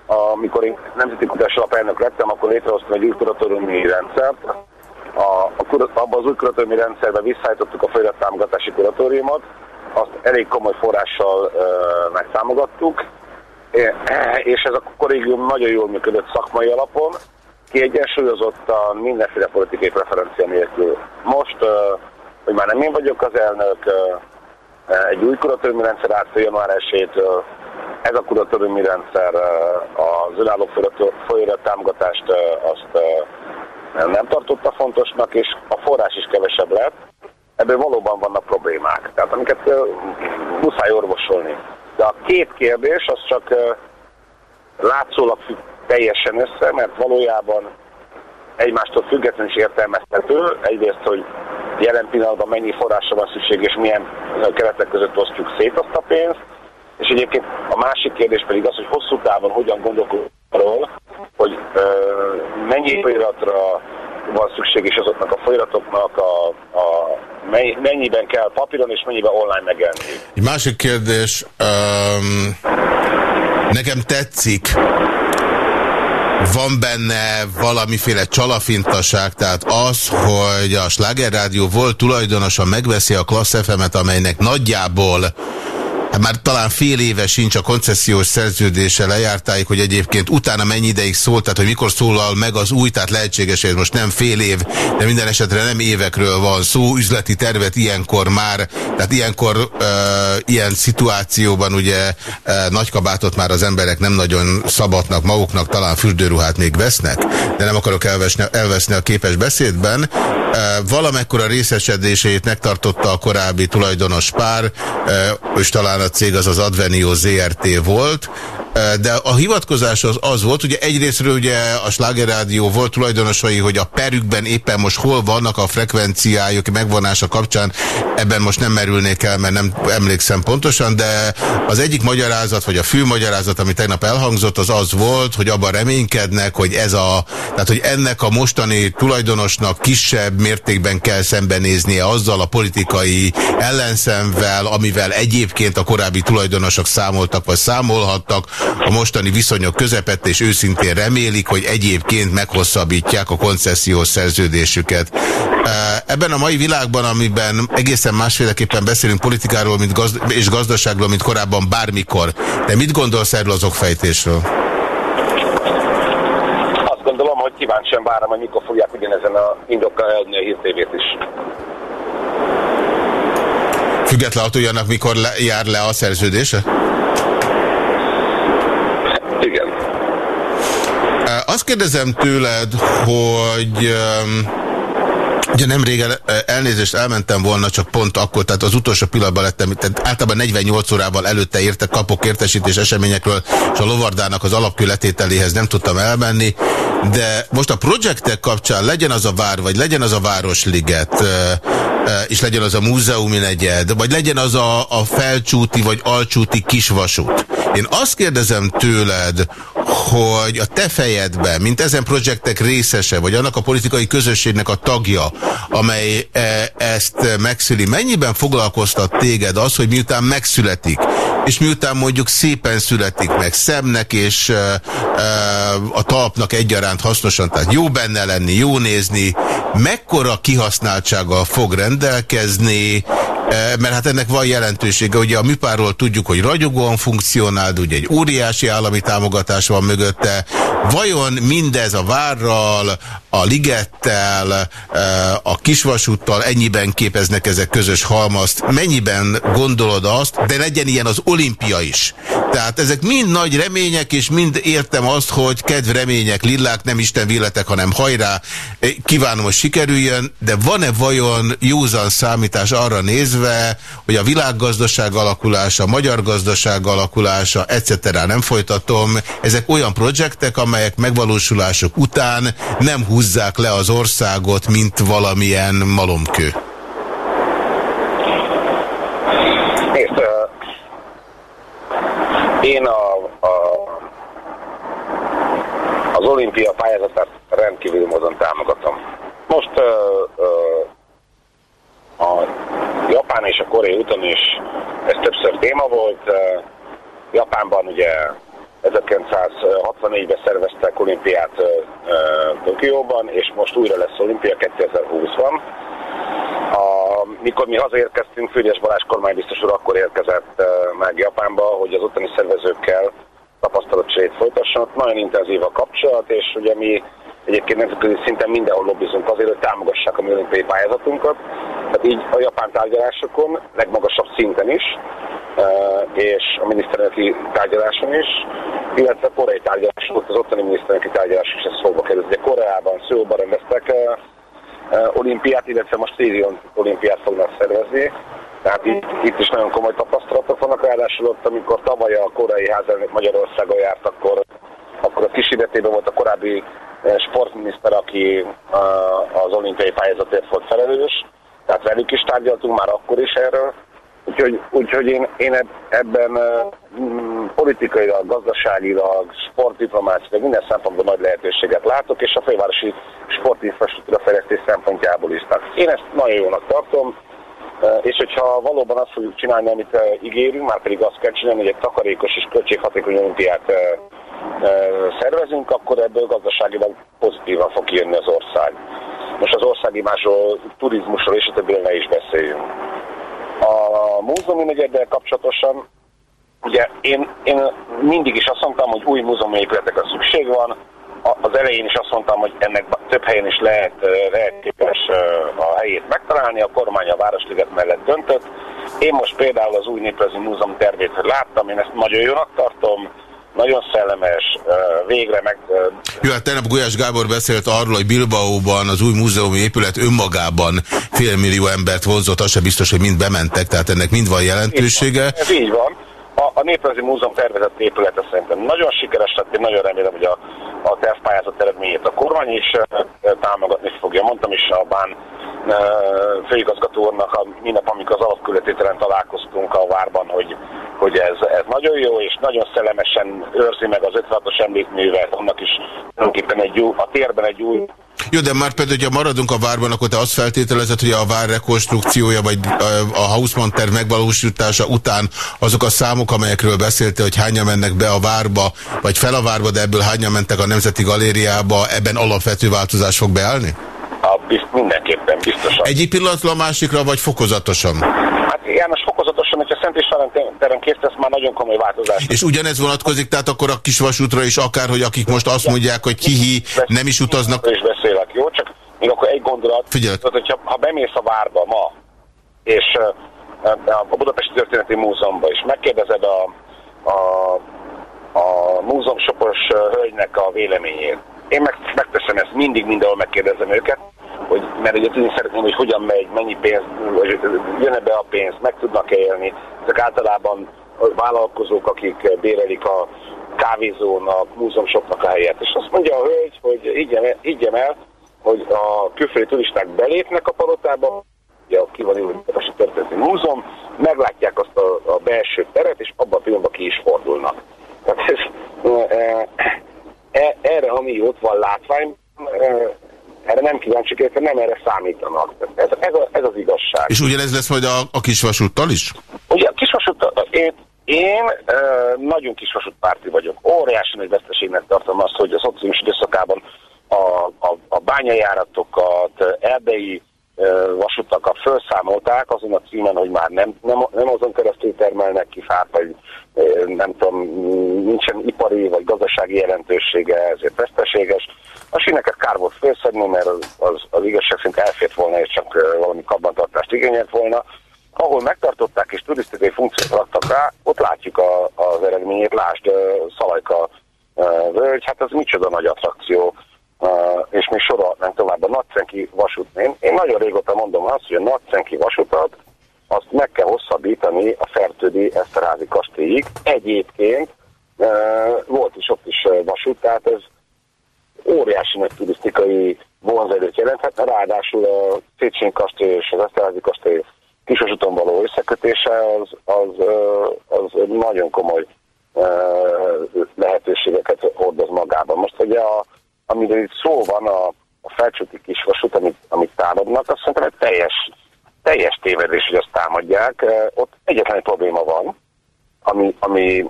a, amikor én Nemzeti Kutatás Alapelnök lettem, akkor létrehoztam egy új kuratóriumi rendszert. A, a, abban az új kuratóriumi rendszerben visszaállítottuk a támogatási kuratóriumot, azt elég komoly forrással ö, megtámogattuk, és ez a kollégium nagyon jól működött szakmai alapon, kiegyensúlyozottan mindenféle politikai preferencia nélkül. Most, hogy már nem én vagyok az elnök, egy új kuratóriumi rendszer állt január 1 ez a kuratóriumi rendszer az önálló folyórat támogatást azt nem tartotta fontosnak, és a forrás is kevesebb lett. Ebből valóban vannak problémák, tehát amiket muszáj orvosolni. De a két kérdés az csak látszólag teljesen össze, mert valójában egymástól függetlenül is értelmezhető. Egyrészt, hogy jelen pillanatban mennyi forrásra van szükség, és milyen keretek között osztjuk szét azt a pénzt. És egyébként a másik kérdés pedig az, hogy hosszú távon hogyan gondolkodunk arról, hogy ö, mennyi folyamatra van szükség, és azoknak a folyamatoknak a, a mennyiben kell papíron, és mennyiben online megjelenni. Egy másik kérdés, um, nekem tetszik, van benne valamiféle csalafintaság, tehát az, hogy a Sláger Rádió volt tulajdonosa megveszi a Klassz FM-et, amelynek nagyjából már talán fél éve sincs a koncesziós szerződése lejártáig, hogy egyébként utána mennyi ideig szólt, tehát hogy mikor szólal meg az új, tehát lehetséges, hogy most nem fél év, de minden esetre nem évekről van szó, üzleti tervet ilyenkor már, tehát ilyenkor uh, ilyen szituációban ugye uh, nagykabátot már az emberek nem nagyon szabadnak maguknak, talán fürdőruhát még vesznek, de nem akarok elvesni, elveszni a képes beszédben. Uh, valamekkora részesedését megtartotta a korábbi tulajdonos pár, uh, és talán cég az az Advenio ZRT volt, de a hivatkozás az az volt, ugye egyrésztről ugye a Sláger Rádió volt tulajdonosai, hogy a perükben éppen most hol vannak a frekvenciájuk megvonása kapcsán, ebben most nem merülnék el, mert nem emlékszem pontosan, de az egyik magyarázat, vagy a fő magyarázat, ami tegnap elhangzott, az az volt, hogy abban reménykednek, hogy ez a, tehát hogy ennek a mostani tulajdonosnak kisebb mértékben kell szembenéznie azzal a politikai ellenszemvel, amivel egyébként a korábbi tulajdonosok számoltak, vagy számolhattak, a mostani viszonyok közepette, és őszintén remélik, hogy egyébként meghosszabbítják a koncesziós szerződésüket. Ebben a mai világban, amiben egészen másféleképpen beszélünk politikáról mint gazd és gazdaságról, mint korábban bármikor, de mit gondolsz erről az okfejtésről? Azt gondolom, hogy kíváncsian várom, hogy mikor fogják ugyanezen a indokkal eladni a hírtévét is. Független attól, mikor le, jár le a szerződése? Azt kérdezem tőled, hogy... Ugye nem régen elnézést elmentem volna, csak pont akkor, tehát az utolsó pillanatban lettem, tehát általában 48 órával előtte értek, kapok értesítés eseményekről, és a lovardának az alapkületételéhez nem tudtam elmenni, de most a projektek kapcsán legyen az a vár, vagy legyen az a Városliget, és legyen az a múzeumi negyed, vagy legyen az a, a felcsúti vagy alcsúti kisvasút Én azt kérdezem tőled, hogy a te fejedben, mint ezen projektek részese, vagy annak a politikai közösségnek a tagja, amely e, ezt megszüli, mennyiben foglalkoztat téged az, hogy miután megszületik, és miután mondjuk szépen születik meg szemnek és e, e, a talpnak egyaránt hasznosan, tehát jó benne lenni, jó nézni, mekkora kihasználtsággal fog rendelkezni, mert hát ennek van jelentősége. Ugye a műpárról tudjuk, hogy ragyogóan funkcionál, ugye egy óriási állami támogatás van mögötte. Vajon mindez a várral, a ligettel, a kisvasúttal ennyiben képeznek ezek közös halmazt? Mennyiben gondolod azt, de legyen ilyen az olimpia is? Tehát ezek mind nagy remények, és mind értem azt, hogy kedv remények, lillák, nem Isten véletek, hanem hajrá, kívánom, hogy sikerüljön, de van-e vajon józan számítás arra nézve, hogy a világgazdaság alakulása, a magyar gazdaság alakulása, etc. nem folytatom, ezek olyan projektek, amelyek megvalósulások után nem húzzák le az országot, mint valamilyen malomkő. én a, a, az olimpia pályázatát rendkívül módon támogatom. Most uh, uh, a Japán és a Korea úton is ez többször téma volt. Japánban ugye 1964-ben szerveztek olimpiát Tokióban, és most újra lesz olimpia 2020-ban. A, mikor mi hazaérkeztünk, Fűrjes Balázs kormánybiztos úr akkor érkezett meg Japánba, hogy az ottani szervezőkkel tapasztalatcserét folytasson. Nagyon intenzív a kapcsolat, és ugye mi egyébként nemzetközi szinten mindenhol lobbizunk azért, hogy támogassák a mi olimpiai pályázatunkat. Tehát így a japán tárgyalásokon, legmagasabb szinten is, és a miniszterelnöki tárgyaláson is, illetve a koreai tárgyaláson, az ottani miniszterelnöki tárgyalás is ez szóba került. Ugye Koreában, Szőóban rendeztek olimpiát, illetve most Szírion olimpiát fognak szervezni. Tehát itt, itt is nagyon komoly tapasztalatok vannak, ráadásul ott, amikor tavaly a koreai házelnök Magyarországon járt, akkor, akkor a kísérletében volt a korábbi sportminiszter, aki az olimpiai pályázatért volt felelős, tehát velük is tárgyaltunk már akkor is erről, Úgyhogy, úgyhogy én, én ebben uh, politikailag, gazdaságilag, sportdiplomáciailag minden szempontból nagy lehetőséget látok, és a fővárosi sportinfrastruktúra fejlesztés szempontjából is. Tehát én ezt nagyon jónak tartom, és hogyha valóban azt fogjuk csinálni, amit ígérünk, már pedig azt kell csinálni, hogy egy takarékos és költséghatékony olimpiát szervezünk, akkor ebből gazdaságilag pozitívan fog kijönni az ország. Most az országimásról, turizmusról és a többiről ne is beszéljünk. A múzeumi negyeddel kapcsolatosan, ugye én, én mindig is azt mondtam, hogy új múzeumi épületekre szükség van, az elején is azt mondtam, hogy ennek több helyen is lehet, lehet képes a helyét megtalálni, a kormány a Városliget mellett döntött. Én most például az új néprajzi múzeum tervét láttam, én ezt nagyon jónak tartom, nagyon szellemes, végre meg... Jó, hát tegnap Gulyás Gábor beszélt arról, hogy Bilbaóban az új múzeumi épület önmagában félmillió embert vonzott, az sem biztos, hogy mind bementek, tehát ennek mind van jelentősége. Ez így van. A, a Néprajzi Múzeum tervezett épülete szerintem nagyon sikeres lett, én nagyon remélem, hogy a, a tervpályázat eredményét a kormány is támogatni fogja. Mondtam is a Bán főigazgató úrnak mindnap, amikor az alapkületételen találkoztunk a várban, hogy, hogy ez, ez nagyon jó, és nagyon szellemesen őrzi meg az 56-os emlékművet, annak is tulajdonképpen egy új, a térben egy új jó, de már pedig, hogyha maradunk a várban, akkor te azt feltételezed, hogy a vár rekonstrukciója, vagy a Hausmann terv megvalósítása után azok a számok, amelyekről beszélte, hogy hányan mennek be a várba, vagy fel a várba, de ebből hányan mentek a Nemzeti Galériába, ebben alapvető változás fog beállni? A, bizt, mindenképpen, biztosan. Egyik pillanatról a másikra, vagy fokozatosan? Hát János, fokozatosan, hogyha Szent István terem készítesz, már nagyon komoly változás. És ugyanez vonatkozik, tehát akkor a kisvasútra is akár, hogy akik most azt mondják, hogy kihi, nem is utaznak. is beszélek, jó? Csak még akkor egy gondolat. Figyelj. Hogyha, ha bemész a várba ma, és a Budapesti Történeti Múzeumban is megkérdezed a, a, a múzeumsopos hölgynek a véleményét, én meg, megteszem ezt, mindig mindenhol megkérdezem őket, hogy, mert ugye tudni szeretném, hogy hogyan megy, mennyi pénz, jön-e be a pénz, meg tudnak -e élni. Ezek általában vállalkozók, akik bérelik a kávézónak, múzeumsoknak a helyet. És azt mondja a hölgy, hogy higgyem, higgyem el, hogy a külföldi turisták belépnek a palotába, ugye ki van ülve a történeti múzeum, meglátják azt a, a belső teret, és abban a pillanatban ki is fordulnak. Tehát ez, e, e, erre, ami ott van látvány, e, erre nem kíváncsi kérdezni, nem erre számítanak. Ez, ez, a, ez az igazság. És ugyanez lesz majd a, a kisvasúttal is? Ugye a kisvasúttal, én, én e, nagyon kisvasútpárti vagyok. Óriási nagy veszteségnek tartom azt, hogy a szociális időszakában a, a, a bányajáratokat, erdei vasutakat felszámolták azon a címen, hogy már nem, nem, nem azon keresztül termelnek ki fát, vagy nem tudom, nincsen ipari vagy gazdasági jelentősége, ezért veszteséges. A síneket kár volt felszedni, mert az, az, az igazság szerint elfért volna, és csak valami kabbantartást igényelt volna. Ahol megtartották és turisztikai funkciót raktak rá, ott látjuk a, az eredményét, lásd Szalajka völgy, hát ez micsoda nagy attrakció és még sorolhatnánk tovább a Nacenki vasútnén. Én nagyon régóta mondom azt, hogy a Nacenki vasutat azt meg kell hosszabbítani a Fertődi Eszterázi kastélyig. Egyébként volt is ott is vasút, tehát ez óriási nagy turisztikai vonzerőt jelenthet, ráadásul a Széchenyi kastély és az Eszterázi kastély kisvasúton való összekötése az, az, az nagyon komoly lehetőségeket hordoz magában. Most ugye a amiről itt szó van, a, a felcsúti kisvasút, amit, amit támadnak, azt szerintem egy teljes, teljes tévedés, hogy azt támadják. Ott egyetlen egy probléma van, ami, ami,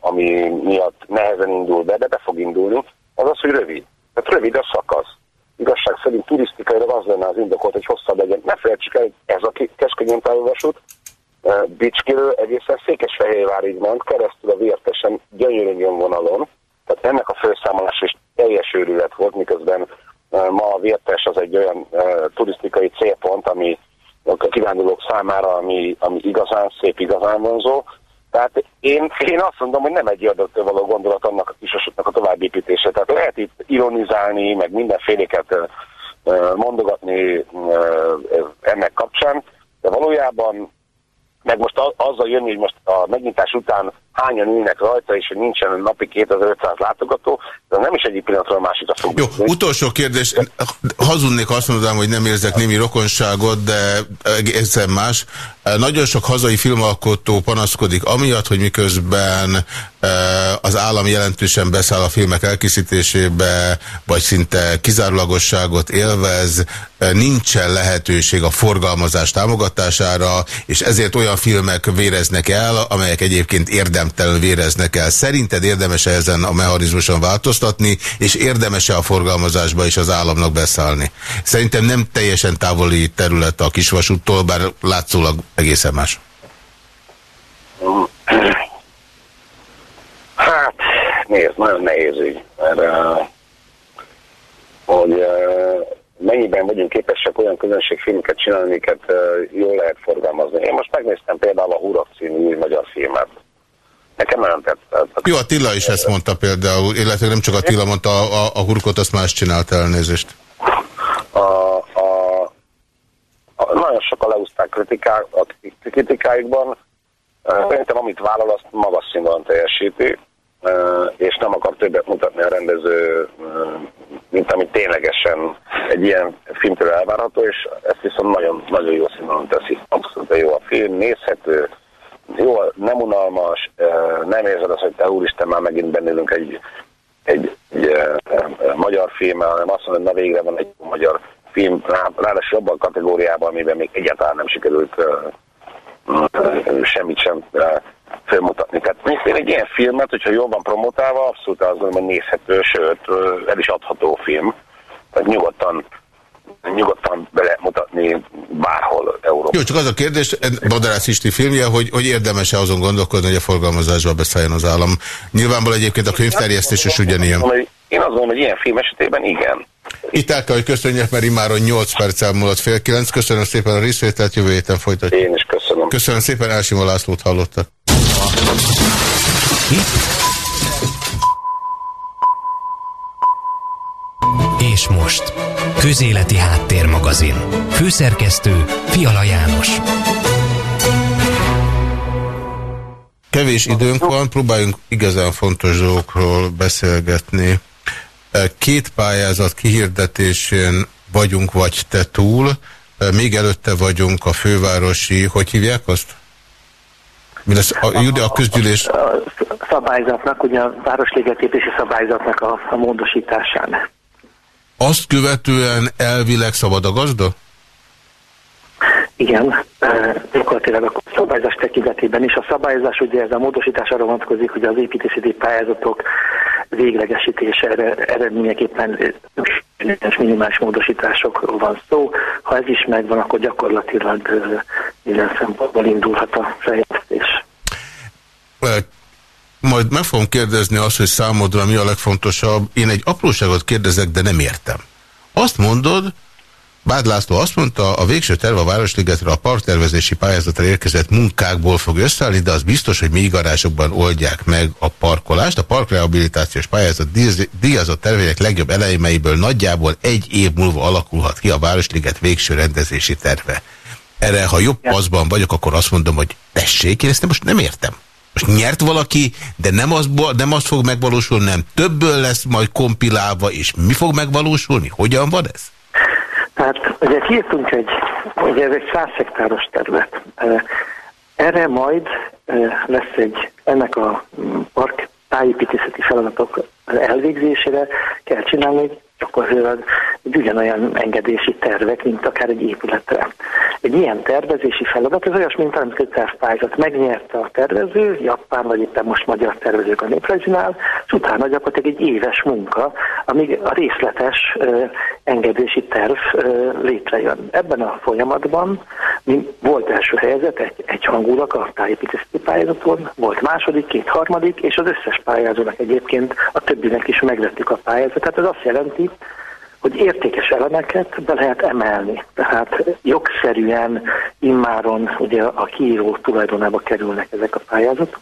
ami miatt nehezen indul be, de be fog indulni, az az, hogy rövid. Tehát rövid a szakasz. Igazság szerint turisztikailag az lenne az indokolt, hogy hosszabb legyen. Ne felejtsük el, ez a keskeny vasút, Bicskélő egészen Székesfehérvárig ment, keresztül a vértesen gyönyörű vonalon, tehát ennek a felszámolása is teljes őrület volt, miközben ma a Vértes az egy olyan turisztikai célpont, ami a kivándorlók számára, ami, ami igazán szép, igazán vonzó. Tehát én, én azt mondom, hogy nem egy adattól való gondolat annak a kisosoknak a továbbépítése. Tehát lehet itt ironizálni, meg mindenféléket mondogatni ennek kapcsán, de valójában meg most azzal jönni, hogy most a megnyitás után hányan ülnek rajta, és hogy nincsen napi 2500 látogató, de nem is egyik pillanatról a másikra fog. Jó, beszélni. utolsó kérdés. Hazudnék azt mondanám, hogy nem érzek némi rokonságot, de egészen más. Nagyon sok hazai filmalkotó panaszkodik amiatt, hogy miközben az állam jelentősen beszáll a filmek elkészítésébe, vagy szinte kizárólagosságot élvez, nincsen lehetőség a forgalmazás támogatására, és ezért olyan filmek véreznek el, amelyek egyébként érdemtelenül véreznek el. Szerinted érdemes-e ezen a mechanizmuson változtatni, és érdemes-e a forgalmazásba is az államnak beszállni? Szerintem nem teljesen távoli terület a kisvasúttól, bár látszólag egészen más. Hát, nézd, nagyon nehéz ügy, hogy mennyiben vagyunk képesek olyan közönségfilmeket csinálni, amiket jól lehet forgalmazni. Én most megnéztem például a Hurak című magyar filmet. Nekem nagyon tetszett. Jó, Attila is ezt mondta például, illetve nem csak Attila mondta, a, a, a hurkot azt más csinálta elnézést. A, a, a, nagyon sokan leúzták kritikák, a kritikáikban. Szerintem amit vállal, azt magas színvonalon teljesíti, és nem akar többet mutatni a rendező, mint amit ténylegesen egy ilyen filmtől elvárható, és ezt viszont nagyon, nagyon jó színvonalon teszi. Abszolút jó a film, nézhető, jó, nem unalmas, nem érzed azt, hogy te úristen, már megint bennülünk egy, egy, egy, egy magyar film, hanem azt mondod, na végre van egy magyar film, ráadásul abban a kategóriában, amiben még egyáltalán nem sikerült semmit sem felmutatni. Tehát én egy ilyen filmet, hogyha jól van promotálva, abszolút azt gondolom, hogy nézhető, sőt, el is adható film. Tehát nyugodtan nyugodtan belemutatni bárhol Európában. Jó, csak az a kérdés, Badarász Isti filmje, hogy, hogy érdemes-e azon gondolkodni, hogy a forgalmazásba beszálljon az állam. Nyilvánvalóan egyébként a könyvterjesztés is ugyanilyen. Én azt gondolom, hogy ilyen film esetében igen. Itt el kell, hogy köszönjek, mert immáron 8 perc elmúlott fél 9. Köszönöm szépen a részvételt, jövő héten folytatjuk. Én is köszönöm. Köszönöm szépen, Elsimo Lászlót hallottak. És most, Közéleti Háttérmagazin. Főszerkesztő Fiala János. Kevés időnk van, próbáljunk igazán fontos dolgokról beszélgetni. Két pályázat kihirdetésén vagyunk vagy te túl. még előtte vagyunk a fővárosi, hogy hívják azt? Mi lesz a, a, a közgyűlés? A szabályzatnak, ugye a városlégetépési szabályzatnak a, a módosításán. Azt követően elvileg szabad a gazda? Igen, gyakorlatilag a szabályzás tekintetében is. A szabályzás ugye ez a módosítás arra vonatkozik, hogy az építészeti pályázatok véglegesítése eredményeképpen minimális módosításokról van szó. Ha ez is megvan, akkor gyakorlatilag minden szempontból indulhat a fejlesztés. Majd meg fogom kérdezni azt, hogy számodra mi a legfontosabb. Én egy apróságot kérdezek, de nem értem. Azt mondod, Bád László azt mondta, a végső terv a Városligetre a parktervezési pályázatra érkezett munkákból fog összeállni, de az biztos, hogy még garázsokban oldják meg a parkolást. A parkrehabilitációs pályázat díjazott tervének legjobb elemeiből nagyjából egy év múlva alakulhat ki a Városliget végső rendezési terve. Erre, ha jobb paszban vagyok, akkor azt mondom, hogy tessék, én ezt most nem értem. Most nyert valaki, de nem az, nem az fog megvalósulni, nem többből lesz majd kompilálva, és mi fog megvalósulni? Hogyan van ez? Tehát ugye kiírtunk egy, ugye ez egy száz hektáros terület. Erre majd lesz egy, ennek a park tájépítészeti feladatok elvégzésére kell csinálni egy gyakorlatilag egy ugyanolyan engedési tervek, mint akár egy épületre. Egy ilyen tervezési feladat, ez olyasmi, mint amikor tervpályázat megnyerte a tervező, japán vagy éppen most magyar tervezők a néprajzinál, és utána gyakorlatilag egy éves munka, amíg a részletes uh, engedési terv uh, létrejön. Ebben a folyamatban volt első helyzet egy, egy hangulat a tájépítészeti pályázaton, volt második, két harmadik, és az összes pályázónak egyébként a többinek is megvettük a pályázatot. Ez azt jelenti, hogy értékes elemeket be lehet emelni. Tehát jogszerűen immáron ugye a kiíró tulajdonába kerülnek ezek a pályázatok.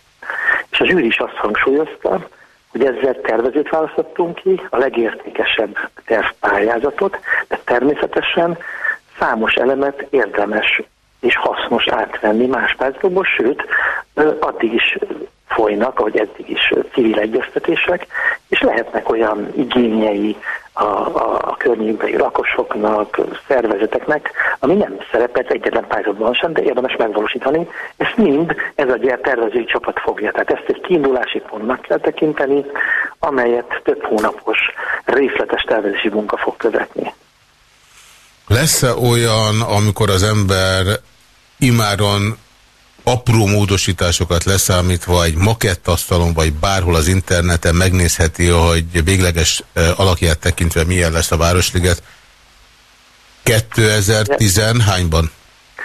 És a zsűri is azt hangsúlyozta, hogy ezzel tervezőt választottunk ki, a legértékesebb tervpályázatot, de természetesen számos elemet érdemes és hasznos átvenni más pályázatokból, sőt, addig is folynak, ahogy eddig is civil egyeztetések, és lehetnek olyan igényei a, a, a környékbeli lakosoknak, szervezeteknek, ami nem szerepelt egyetlen pályázatban sem, de érdemes megvalósítani. Ezt mind ez a tervezői csapat fogja. Tehát ezt egy kiindulási pontnak kell tekinteni, amelyet több hónapos részletes tervezési munka fog követni. Lesz-e olyan, amikor az ember imáron apró módosításokat leszámítva egy makettasztalon, vagy bárhol az interneten megnézheti, hogy végleges alakját tekintve milyen lesz a Városliget. 2010 hányban?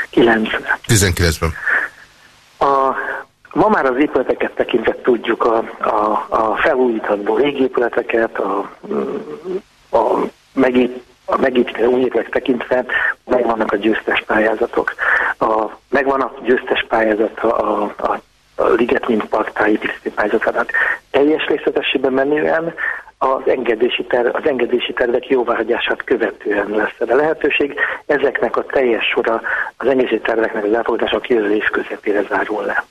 9. 19-ben. A, ma már az épületeket tekintve tudjuk, a, a, a felújítható épületeket, a, a megép, a megépített új épületek tekintve megvannak a győztes pályázatok. A, megvan a győztes pályázat a, a, a Liget Mint Park tájépítési pályázatának. Teljes részletességben menően az engedési, ter, az engedési tervek jóváhagyását követően lesz a lehetőség. Ezeknek a teljes sora az engedési terveknek az elfogadása a év közepére zárul le.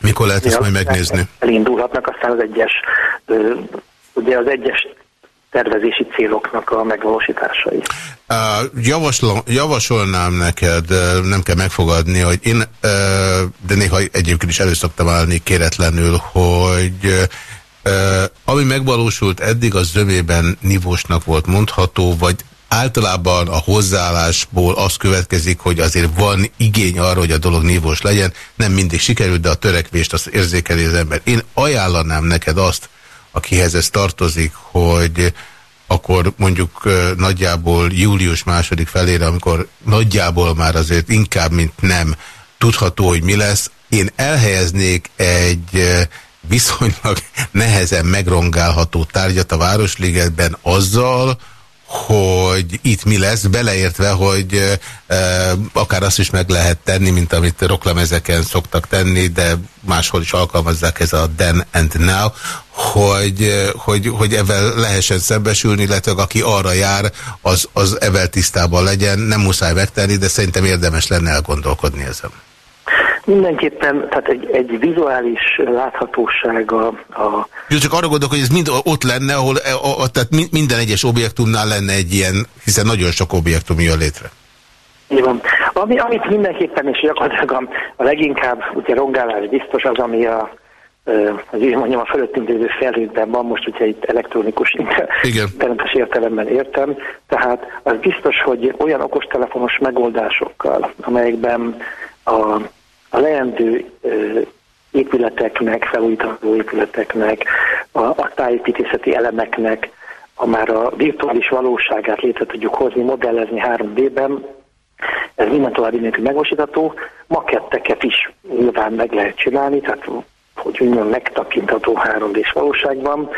Mikor lehet ezt majd megnézni? Elindulhatnak aztán az egyes, ugye az egyes tervezési céloknak a megvalósításai. Javaslom, javasolnám neked, nem kell megfogadni, hogy én, de néha egyébként is előszoktam állni kéretlenül, hogy ami megvalósult eddig, az zömében nívósnak volt mondható, vagy általában a hozzáállásból az következik, hogy azért van igény arra, hogy a dolog nívós legyen. Nem mindig sikerült, de a törekvést az érzékeli az ember. Én ajánlanám neked azt, akihez ez tartozik, hogy akkor mondjuk nagyjából július második felére, amikor nagyjából már azért inkább, mint nem tudható, hogy mi lesz, én elhelyeznék egy viszonylag nehezen megrongálható tárgyat a Városligetben azzal, hogy itt mi lesz, beleértve, hogy e, akár azt is meg lehet tenni, mint amit roklemezeken szoktak tenni, de máshol is alkalmazzák ez a then and now, hogy, hogy, hogy evel lehessen szembesülni, illetve aki arra jár, az, az evel tisztában legyen. Nem muszáj megtenni, de szerintem érdemes lenne elgondolkodni ezen. Mindenképpen, tehát egy, egy vizuális láthatóság a... Jó, csak arra gondolok, hogy ez mind ott lenne, ahol a, a, tehát minden egyes objektumnál lenne egy ilyen, hiszen nagyon sok objektum jön létre. Igen. Ami, amit mindenképpen is gyakorlatilag a, leginkább ugye rongálás biztos az, ami a az így mondjam, a fölöttünk lévő felhőkben van, most ugye itt elektronikus internetes értelemben értem, tehát az biztos, hogy olyan okostelefonos megoldásokkal, amelyekben a, a leendő épületeknek, felújítandó épületeknek, a, a tájépítészeti elemeknek, a már a virtuális valóságát létre tudjuk hozni, modellezni 3D-ben, ez minden további nélkül megvalósítható, maketteket is nyilván meg lehet csinálni, tehát hogy úgymond megtapintható 3D-s valóságban.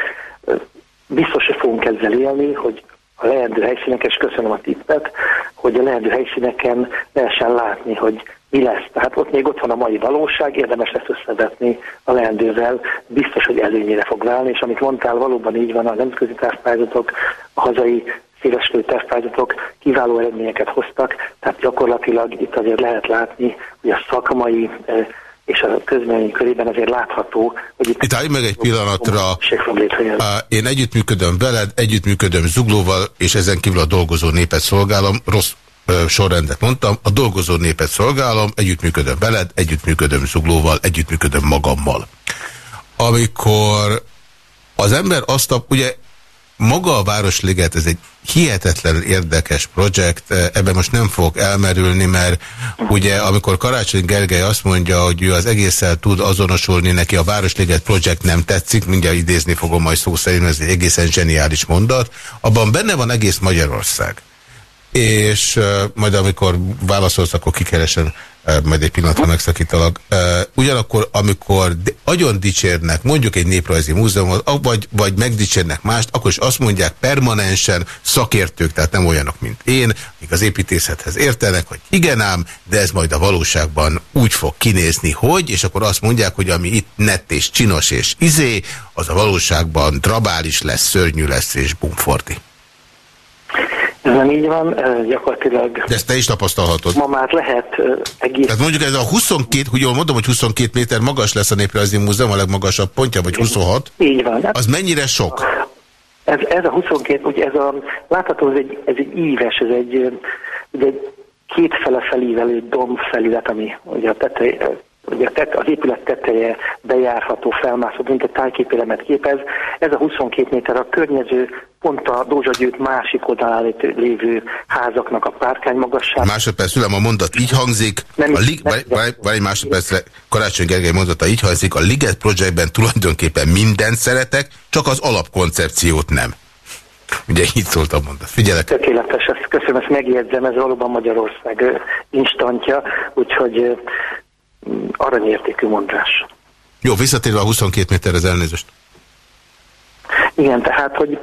Biztos, hogy fogunk ezzel élni, hogy a leendő helyszíneken, és köszönöm a tippet, hogy a leendő helyszíneken lehessen látni, hogy mi lesz. Tehát ott még ott van a mai valóság, érdemes lesz összevetni a leendővel, biztos, hogy előnyére fog válni, és amit mondtál, valóban így van, a nemzetközi társpályázatok, a hazai széleskörű tesztpályázatok kiváló eredményeket hoztak, tehát gyakorlatilag itt azért lehet látni, hogy a szakmai eh, és a közmény körében azért látható, hogy itt... Itt állj meg egy pillanatra. Én együttműködöm veled, együttműködöm Zuglóval, és ezen kívül a dolgozó népet szolgálom. Rossz sorrendet mondtam, a dolgozó népet szolgálom, együttműködöm veled, együttműködöm Zuglóval, együttműködöm magammal. Amikor az ember azt a, ugye maga a Városliget, ez egy hihetetlen érdekes projekt, ebben most nem fogok elmerülni, mert ugye amikor Karácsony Gergely azt mondja, hogy ő az egésszel tud azonosulni, neki a Városliget projekt nem tetszik, mindjárt idézni fogom majd szó szerint, ez egy egészen zseniális mondat, abban benne van egész Magyarország. És uh, majd amikor válaszolsz, akkor kikeresem majd egy pillanatra megszakítalak. Ugyanakkor, amikor nagyon dicsérnek, mondjuk egy néprajzi múzeumot, vagy, vagy megdicsérnek mást, akkor is azt mondják permanensen szakértők, tehát nem olyanok, mint én, akik az építészethez értenek, hogy igen ám, de ez majd a valóságban úgy fog kinézni, hogy, és akkor azt mondják, hogy ami itt nett és csinos és izé, az a valóságban drabális lesz, szörnyű lesz és bumforti. Ez nem így van, gyakorlatilag... De ezt te is tapasztalhatod. Ma már lehet egész... Tehát mondjuk ez a 22, hogy jól mondom, hogy 22 méter magas lesz a Néprajzi Múzeum, a legmagasabb pontja, vagy 26? Így van. Az mennyire sok? Ez, ez a 22, ugye ez a, látható, ez egy, ez egy íves, ez egy, ugye egy kétfele felívelő dombfelület, ami ugye a tetej, ugye az épület teteje bejárható, felmászó, mint a tájképélemet képez. Ez a 22 méter a környező, pont a Dózsagyőt másik oldalán lévő házaknak a párkány magasság. Másodperc, szülem, a mondat így hangzik, nem a lig, várj, várj, várj egy másodpercre, Karácsony Gergely mondata így hangzik, a Liget Projectben tulajdonképpen mindent szeretek, csak az alapkoncepciót nem. Ugye így szólt a mondat. Figyelek. Tökéletes, ezt köszönöm, ezt megjegyzem, ez valóban Magyarország instantja, úgyhogy aranyértékű mondás. Jó, visszatérve a 22 az elnézést. Igen, tehát, hogy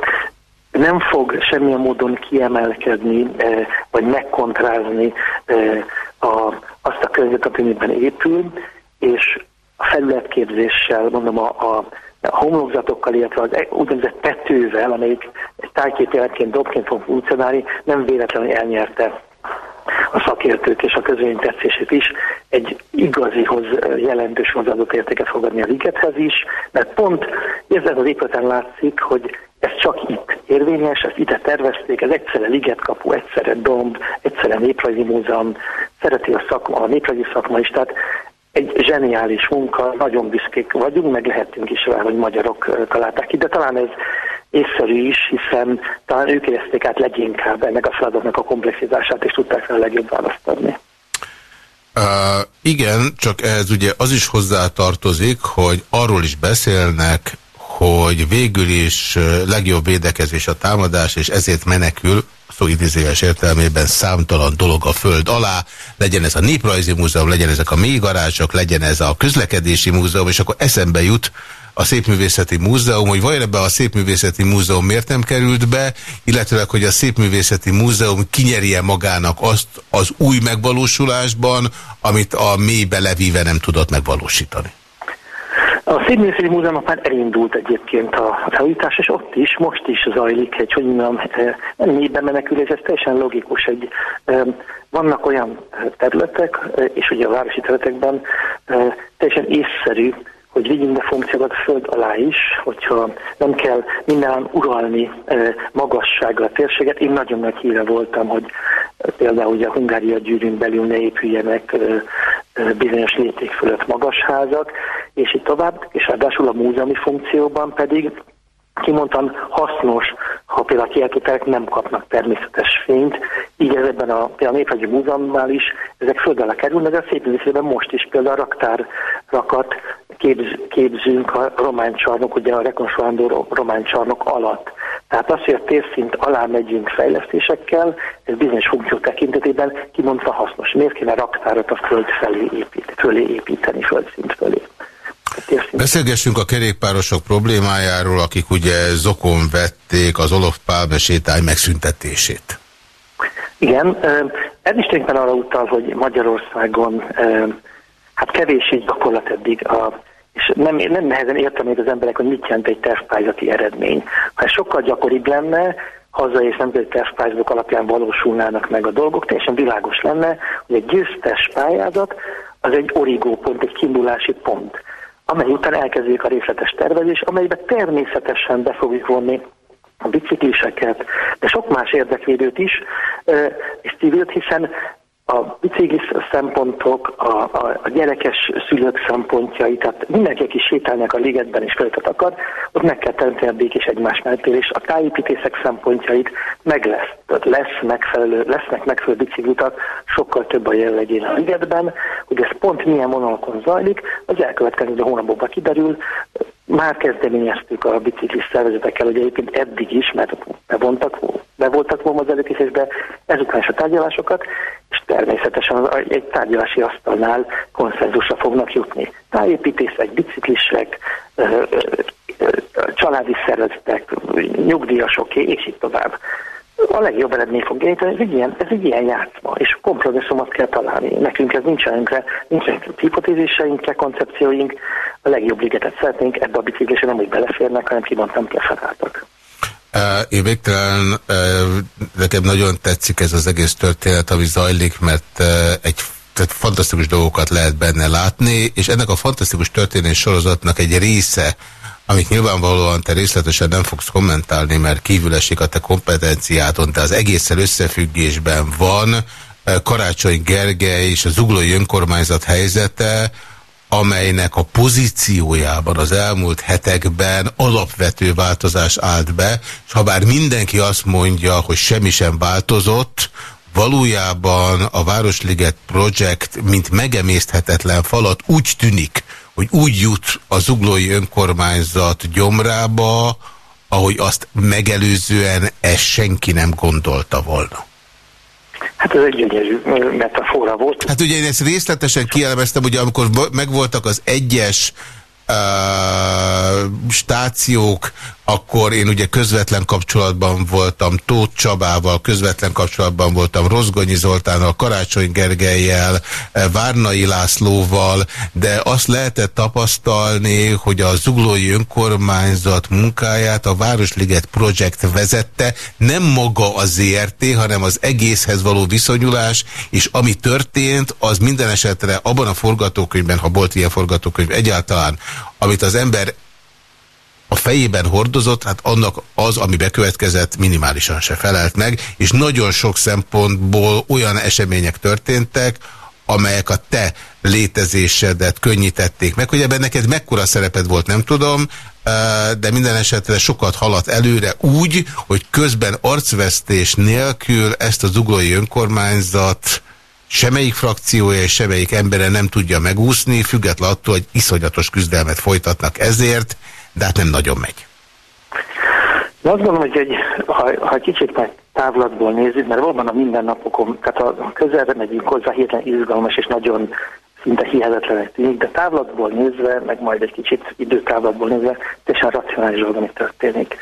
nem fog semmilyen módon kiemelkedni, eh, vagy megkontrázni eh, a, azt a környezetet, amiben épül, és a felületképzéssel, mondom, a, a, a homlokzatokkal, illetve az úgynevezett tetővel, amelyik tájképjelenként dobként fog funkcionálni, nem véletlenül elnyerte a szakértők és a közvény tetszését is egy igazihoz jelentős hozzáadott értéket fog adni a ligethez is, mert pont ezen az épületen látszik, hogy ez csak itt érvényes, ezt ide tervezték, ez egyszerre ligetkapu, egyszerre domb, egyszerre néprajzi múzeum, szereti a szakma, a néprajzi szakma is, tehát egy zseniális munka, nagyon büszkék vagyunk, meg lehetünk is rá, hogy magyarok találták ki, de talán ez észszerű is, hiszen talán ők érezték át leginkább ennek a feladatnak a komplexitását, és tudták fel a legjobb választ adni. Uh, igen, csak ez ugye az is hozzá tartozik, hogy arról is beszélnek, hogy végül is legjobb védekezés a támadás, és ezért menekül, szó idézéves értelmében számtalan dolog a föld alá, legyen ez a Néprajzi Múzeum, legyen ezek a mélygarázsok, legyen ez a közlekedési múzeum, és akkor eszembe jut a Szépművészeti Múzeum, hogy vajon ebbe a Szépművészeti Múzeum miért nem került be, illetve hogy a Szépművészeti Múzeum kinyerje magának azt az új megvalósulásban, amit a mélybe levíve nem tudott megvalósítani. A Szépművészeti Múzeum már elindult egyébként a felújítás, és ott is, most is zajlik egy, hogy mondjam, eh, mélyben menekülés, ez teljesen logikus. Egy, eh, vannak olyan területek, eh, és ugye a városi területekben teljesen észszerű hogy vigyünk be funkciókat föld alá is, hogyha nem kell minden uralni magassággal a térséget. Én nagyon nagy híre voltam, hogy például ugye a Hungária gyűrűn belül ne épüljenek bizonyos lépték fölött magas házak, és így tovább, és ráadásul a múzeumi funkcióban pedig kimondtan hasznos, ha például kiáltóterek nem kapnak természetes fényt, így ez a, a Néphegyi Múzeumnál is ezek föld alá kerülnek, de szép most is például a raktárrakat képz, képzünk a román csarnok, ugye a rekonstruálandó román csarnok alatt. Tehát az, hogy a térszint alá megyünk fejlesztésekkel, ez bizonyos funkció tekintetében kimondva hasznos. Miért kéne raktárat a föld felé, épít, fölé építeni, földszint fölé? Beszélgessünk a kerékpárosok problémájáról, akik ugye zokon vették az Olof Pálme sétány megszüntetését. Igen, ez is tényleg arra utal, hogy Magyarországon hát kevés így gyakorlat eddig, a, és nem, nem nehezen értem még az emberek, hogy mit jelent egy tervpályzati eredmény. Ha ez sokkal gyakoribb lenne, haza és nemzeti tervpályázatok alapján valósulnának meg a dolgok, teljesen világos lenne, hogy egy győztes pályázat az egy origó pont, egy kiindulási pont, amely után elkezdjük a részletes tervezés, amelyben természetesen be fogjuk vonni a bicikliseket, de sok más érdekvédőt is, és civilt, hiszen a biciklis szempontok, a, a, a gyerekes szülők szempontjai, tehát mindenki, aki sétálnak a ligetben és feltet akar, ott meg kell teremteni a békés egymás mellett és a tájépítészek szempontjait meg lesz. Tehát lesz megfelelő, lesznek megfelelő biciklutak, sokkal több a jellegén a ligetben, hogy ez pont milyen vonalakon zajlik, az elkövetkező hónapokban kiderül, már kezdeményeztük a biciklis szervezetekkel, hogy egyébként eddig is, mert bevontak, be voltak volna az előkészítésbe, ezután is a tárgyalásokat, és természetesen egy tárgyalási asztalnál konszenzusra fognak jutni. Tájépítészek, biciklisek, családi szervezetek, nyugdíjasok, és így tovább. A legjobb eredmény fog érteni, ez egy ilyen, ez egy ilyen játszma, és kompromisszumot kell találni. Nekünk ez nincsenek, nincsenek hipotéziseink, koncepcióink, a legjobb ligetet szeretnénk, ebbe a biciklésre nem úgy beleférnek, hanem kimondtam kell felálltak. Én végtelen, nekem nagyon tetszik ez az egész történet, ami zajlik, mert egy tehát fantasztikus dolgokat lehet benne látni, és ennek a fantasztikus történés sorozatnak egy része, amit nyilvánvalóan te részletesen nem fogsz kommentálni, mert kívül esik a te kompetenciádon, de az egészen összefüggésben van Karácsony Gergely és a Zuglói Önkormányzat helyzete, amelynek a pozíciójában az elmúlt hetekben alapvető változás állt be, és ha bár mindenki azt mondja, hogy semmi sem változott, valójában a Városliget Project, mint megemészthetetlen falat úgy tűnik, hogy úgy jut a zuglói önkormányzat gyomrába, ahogy azt megelőzően ezt senki nem gondolta volna. Hát ez egy gyönyörű metafora volt. Hát ugye én ezt részletesen kielemeztem, ugye amikor megvoltak az egyes uh, stációk, akkor én ugye közvetlen kapcsolatban voltam Tóth Csabával, közvetlen kapcsolatban voltam Rozgonyi Zoltánnal, Karácsony Gergelyel, Várnai Lászlóval, de azt lehetett tapasztalni, hogy a zuglói önkormányzat munkáját a Városliget Project vezette, nem maga az ZRT, hanem az egészhez való viszonyulás, és ami történt, az minden esetre abban a forgatókönyvben, ha volt ilyen forgatókönyv egyáltalán, amit az ember a fejében hordozott, hát annak az, ami bekövetkezett, minimálisan se felelt meg, és nagyon sok szempontból olyan események történtek, amelyek a te létezésedet könnyítették meg, hogy ebben neked mekkora szereped volt, nem tudom, de minden esetre sokat haladt előre úgy, hogy közben arcvesztés nélkül ezt az uglói önkormányzat semmelyik frakciója és semmelyik embere nem tudja megúszni, független attól, hogy iszonyatos küzdelmet folytatnak ezért, de hát nem nagyon megy. De azt gondolom, hogy egy, ha, ha kicsit meg távlatból nézzük, mert valóban a mindennapokon, tehát a közelre megyünk hozzá, hirtelen izgalmas és nagyon szinte hihetetlenek tűnik, de távlatból nézve, meg majd egy kicsit időtávlatból nézve, teljesen racionális dolog, ami történik.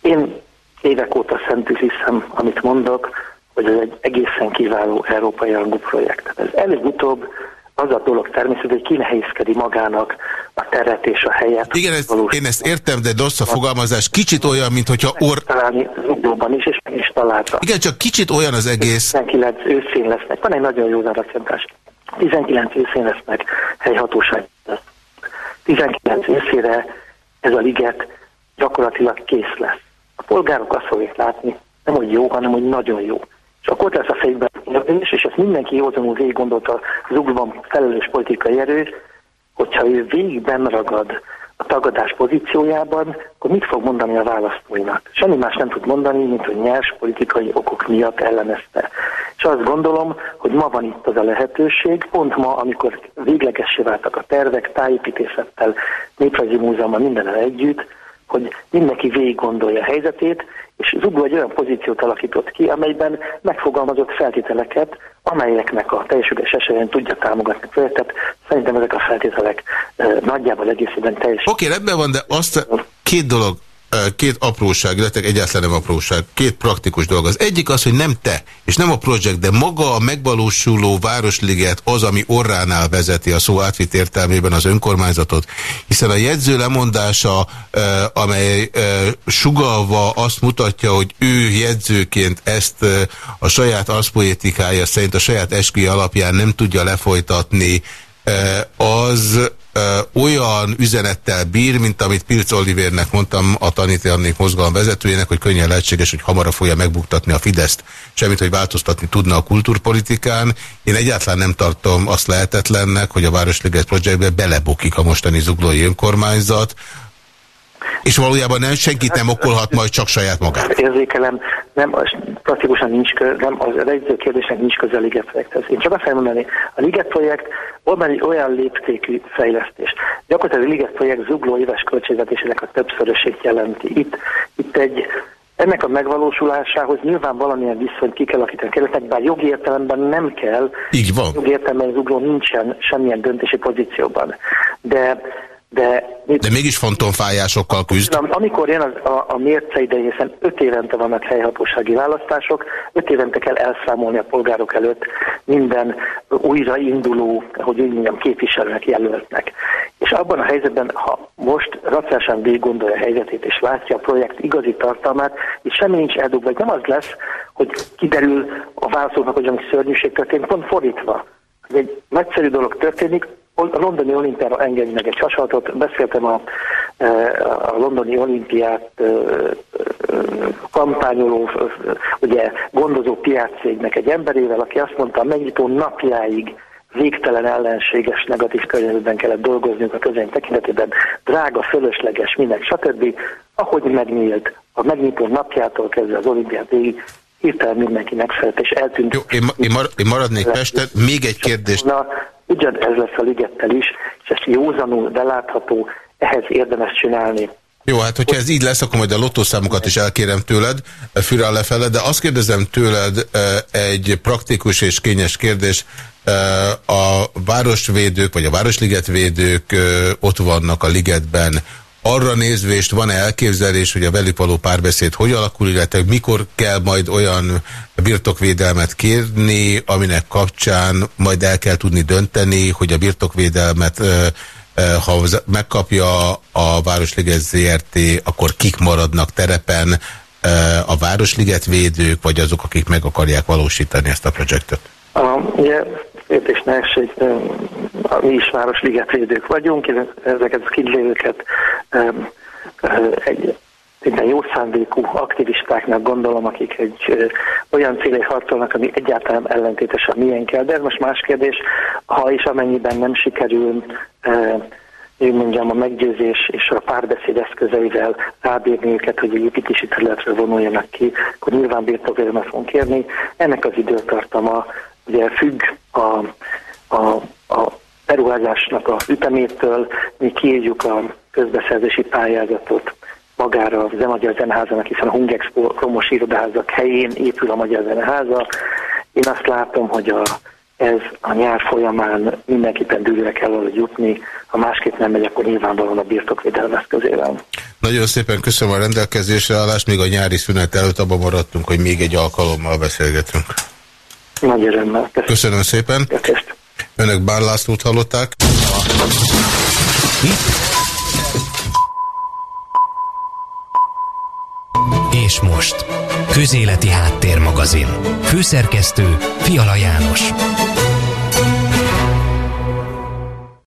Én évek óta szentül hiszem, amit mondok, hogy ez egy egészen kiváló európai rangú projekt. Ez előbb-utóbb az a dolog természetesen, hogy ki nehézkedi magának a teret és a helyet. Igen, ezt, én ezt értem, de rossz a fogalmazás. Kicsit olyan, mint hogyha or... Találni az is, és meg is találta. Igen, csak kicsit olyan az egész. 19 őszén lesznek. Van egy nagyon jó záratjentás. 19 őszén lesznek helyhatóság. 19 őszére ez a liget gyakorlatilag kész lesz. A polgárok azt fogják látni, nem hogy jó, hanem hogy nagyon jó. Akkor ott lesz a fejükben kérdés, és ezt mindenki józanul végig gondolta az uglóban felelős politikai erő, hogyha ő végig ragad a tagadás pozíciójában, akkor mit fog mondani a választóinak? Semmi más nem tud mondani, mint hogy nyers politikai okok miatt ellenezte. És azt gondolom, hogy ma van itt az a lehetőség, pont ma, amikor véglegessé váltak a tervek, tájépítészettel, néprajzi múzeummal mindennel együtt, hogy mindenki végig gondolja a helyzetét, és Zugló egy olyan pozíciót alakított ki, amelyben megfogalmazott feltételeket, amelyeknek a teljesülés esetén tudja támogatni a projektet. Szerintem ezek a feltételek eh, nagyjából egészében teljes. Oké, okay, rendben van, de azt két dolog két apróság, illetve egyáltalán nem apróság, két praktikus dolog. Az egyik az, hogy nem te, és nem a projekt, de maga a megvalósuló Városliget az, ami orránál vezeti a szó átvitt értelmében az önkormányzatot, hiszen a jegyző lemondása, amely sugalva azt mutatja, hogy ő jegyzőként ezt a saját arszpoétikája szerint a saját esküje alapján nem tudja lefolytatni, az olyan üzenettel bír, mint amit Pilc Olivérnek mondtam, a tanítanék mozgalom vezetőjének, hogy könnyen lehetséges, hogy hamarabb fogja megbuktatni a Fideszt, semmit, hogy változtatni tudna a kultúrpolitikán. Én egyáltalán nem tartom azt lehetetlennek, hogy a Városliget projektbe belebukik a mostani zuglói önkormányzat, és valójában nem senkit nem okolhat majd csak saját magát. Érzékelem, nem, praktikusan nincs köz, nem, az egyszerű kérdésnek nincs köze a Liget projekthez. Én csak azt mondani, a Liget projekt van egy olyan léptékű fejlesztés. Gyakorlatilag a Liget projekt zugló éves költségvetésének a többszörösét jelenti. Itt, itt egy ennek a megvalósulásához nyilván valamilyen viszonyt ki kell alakítani kerületnek, bár jogi értelemben nem kell. Így van. Jogi értelemben az nincsen semmilyen döntési pozícióban. De de, de mégis fontonfájásokkal küzd. Amikor jön a, a, a mérce ideje, hiszen öt évente vannak helyhatósági választások, öt évente kell elszámolni a polgárok előtt minden újrainduló, hogy úgy mondjam, képviselőnek jelöltnek. És abban a helyzetben, ha most racionálisan végig gondolja a helyzetét, és látja a projekt igazi tartalmát, és semmi nincs eldugva, nem az lesz, hogy kiderül a válaszoknak, hogy ami szörnyűség történt, pont fordítva. Egy nagyszerű dolog történik, a londoni olimpiára engedj meg egy hasonlatot. Beszéltem a, e, a londoni olimpiát e, e, kampányoló, ugye gondozó piáccégnek egy emberével, aki azt mondta, a megnyitó napjáig végtelen ellenséges, negatív környezetben kellett dolgozniuk a közöny tekintetében, drága, fölösleges, minden, stb. Ahogy megnyílt, a megnyitó napjától kezdve az olimpiát végig, hirtelen mindenki megfelelt, és eltűnt. Jó, én, én, mar, én maradnék Pestet, még egy kérdést. Na, ugyanez lesz a ligettel is, és ezt józanul, belátható, ehhez érdemes csinálni. Jó, hát hogyha ez így lesz, akkor majd a lotószámokat is elkérem tőled, fürel lefele, de azt kérdezem tőled egy praktikus és kényes kérdés. A városvédők, vagy a városligetvédők ott vannak a ligetben arra nézvést van-e elképzelés, hogy a velük való párbeszéd hogy alakul, illetve mikor kell majd olyan birtokvédelmet kérni, aminek kapcsán majd el kell tudni dönteni, hogy a birtokvédelmet ha megkapja a Városliget ZRT, akkor kik maradnak terepen, a Városliget védők, vagy azok, akik meg akarják valósítani ezt a projektet? A, ugye, és ne essék, mi is városligetvédők vagyunk, ezeket a kintlévőket egy minden jó szándékú aktivistáknak gondolom, akik egy ö, olyan célé harcolnak, ami egyáltalán ellentétes a kell. De ez most más kérdés, ha és amennyiben nem sikerül ö, én mondjam, a meggyőzés és a párbeszéd eszközeivel rábírni őket, hogy egy építési területről vonuljanak ki, akkor nyilván birtokvédelmet fogunk kérni. Ennek az időtartama ugye függ a, a, a beruházásnak a ütemétől, mi kiírjuk a közbeszerzési pályázatot magára a Magyar Zeneházának, hiszen a Hungexpo romos irodaházak helyén épül a Magyar Zeneháza. Én azt látom, hogy a, ez a nyár folyamán mindenképpen dűlőre kell valahogy jutni, ha másképp nem megy, akkor nyilvánvalóan a birtokvédelem eszközével. Nagyon szépen köszönöm a rendelkezésre állást, még a nyári szünet előtt abban maradtunk, hogy még egy alkalommal beszélgetünk. Nagy örömmel. Köszönöm, köszönöm szépen. Köszönöm. Önök Bár Lászlót hallották. És most, Közéleti Háttérmagazin. Főszerkesztő Fiala János.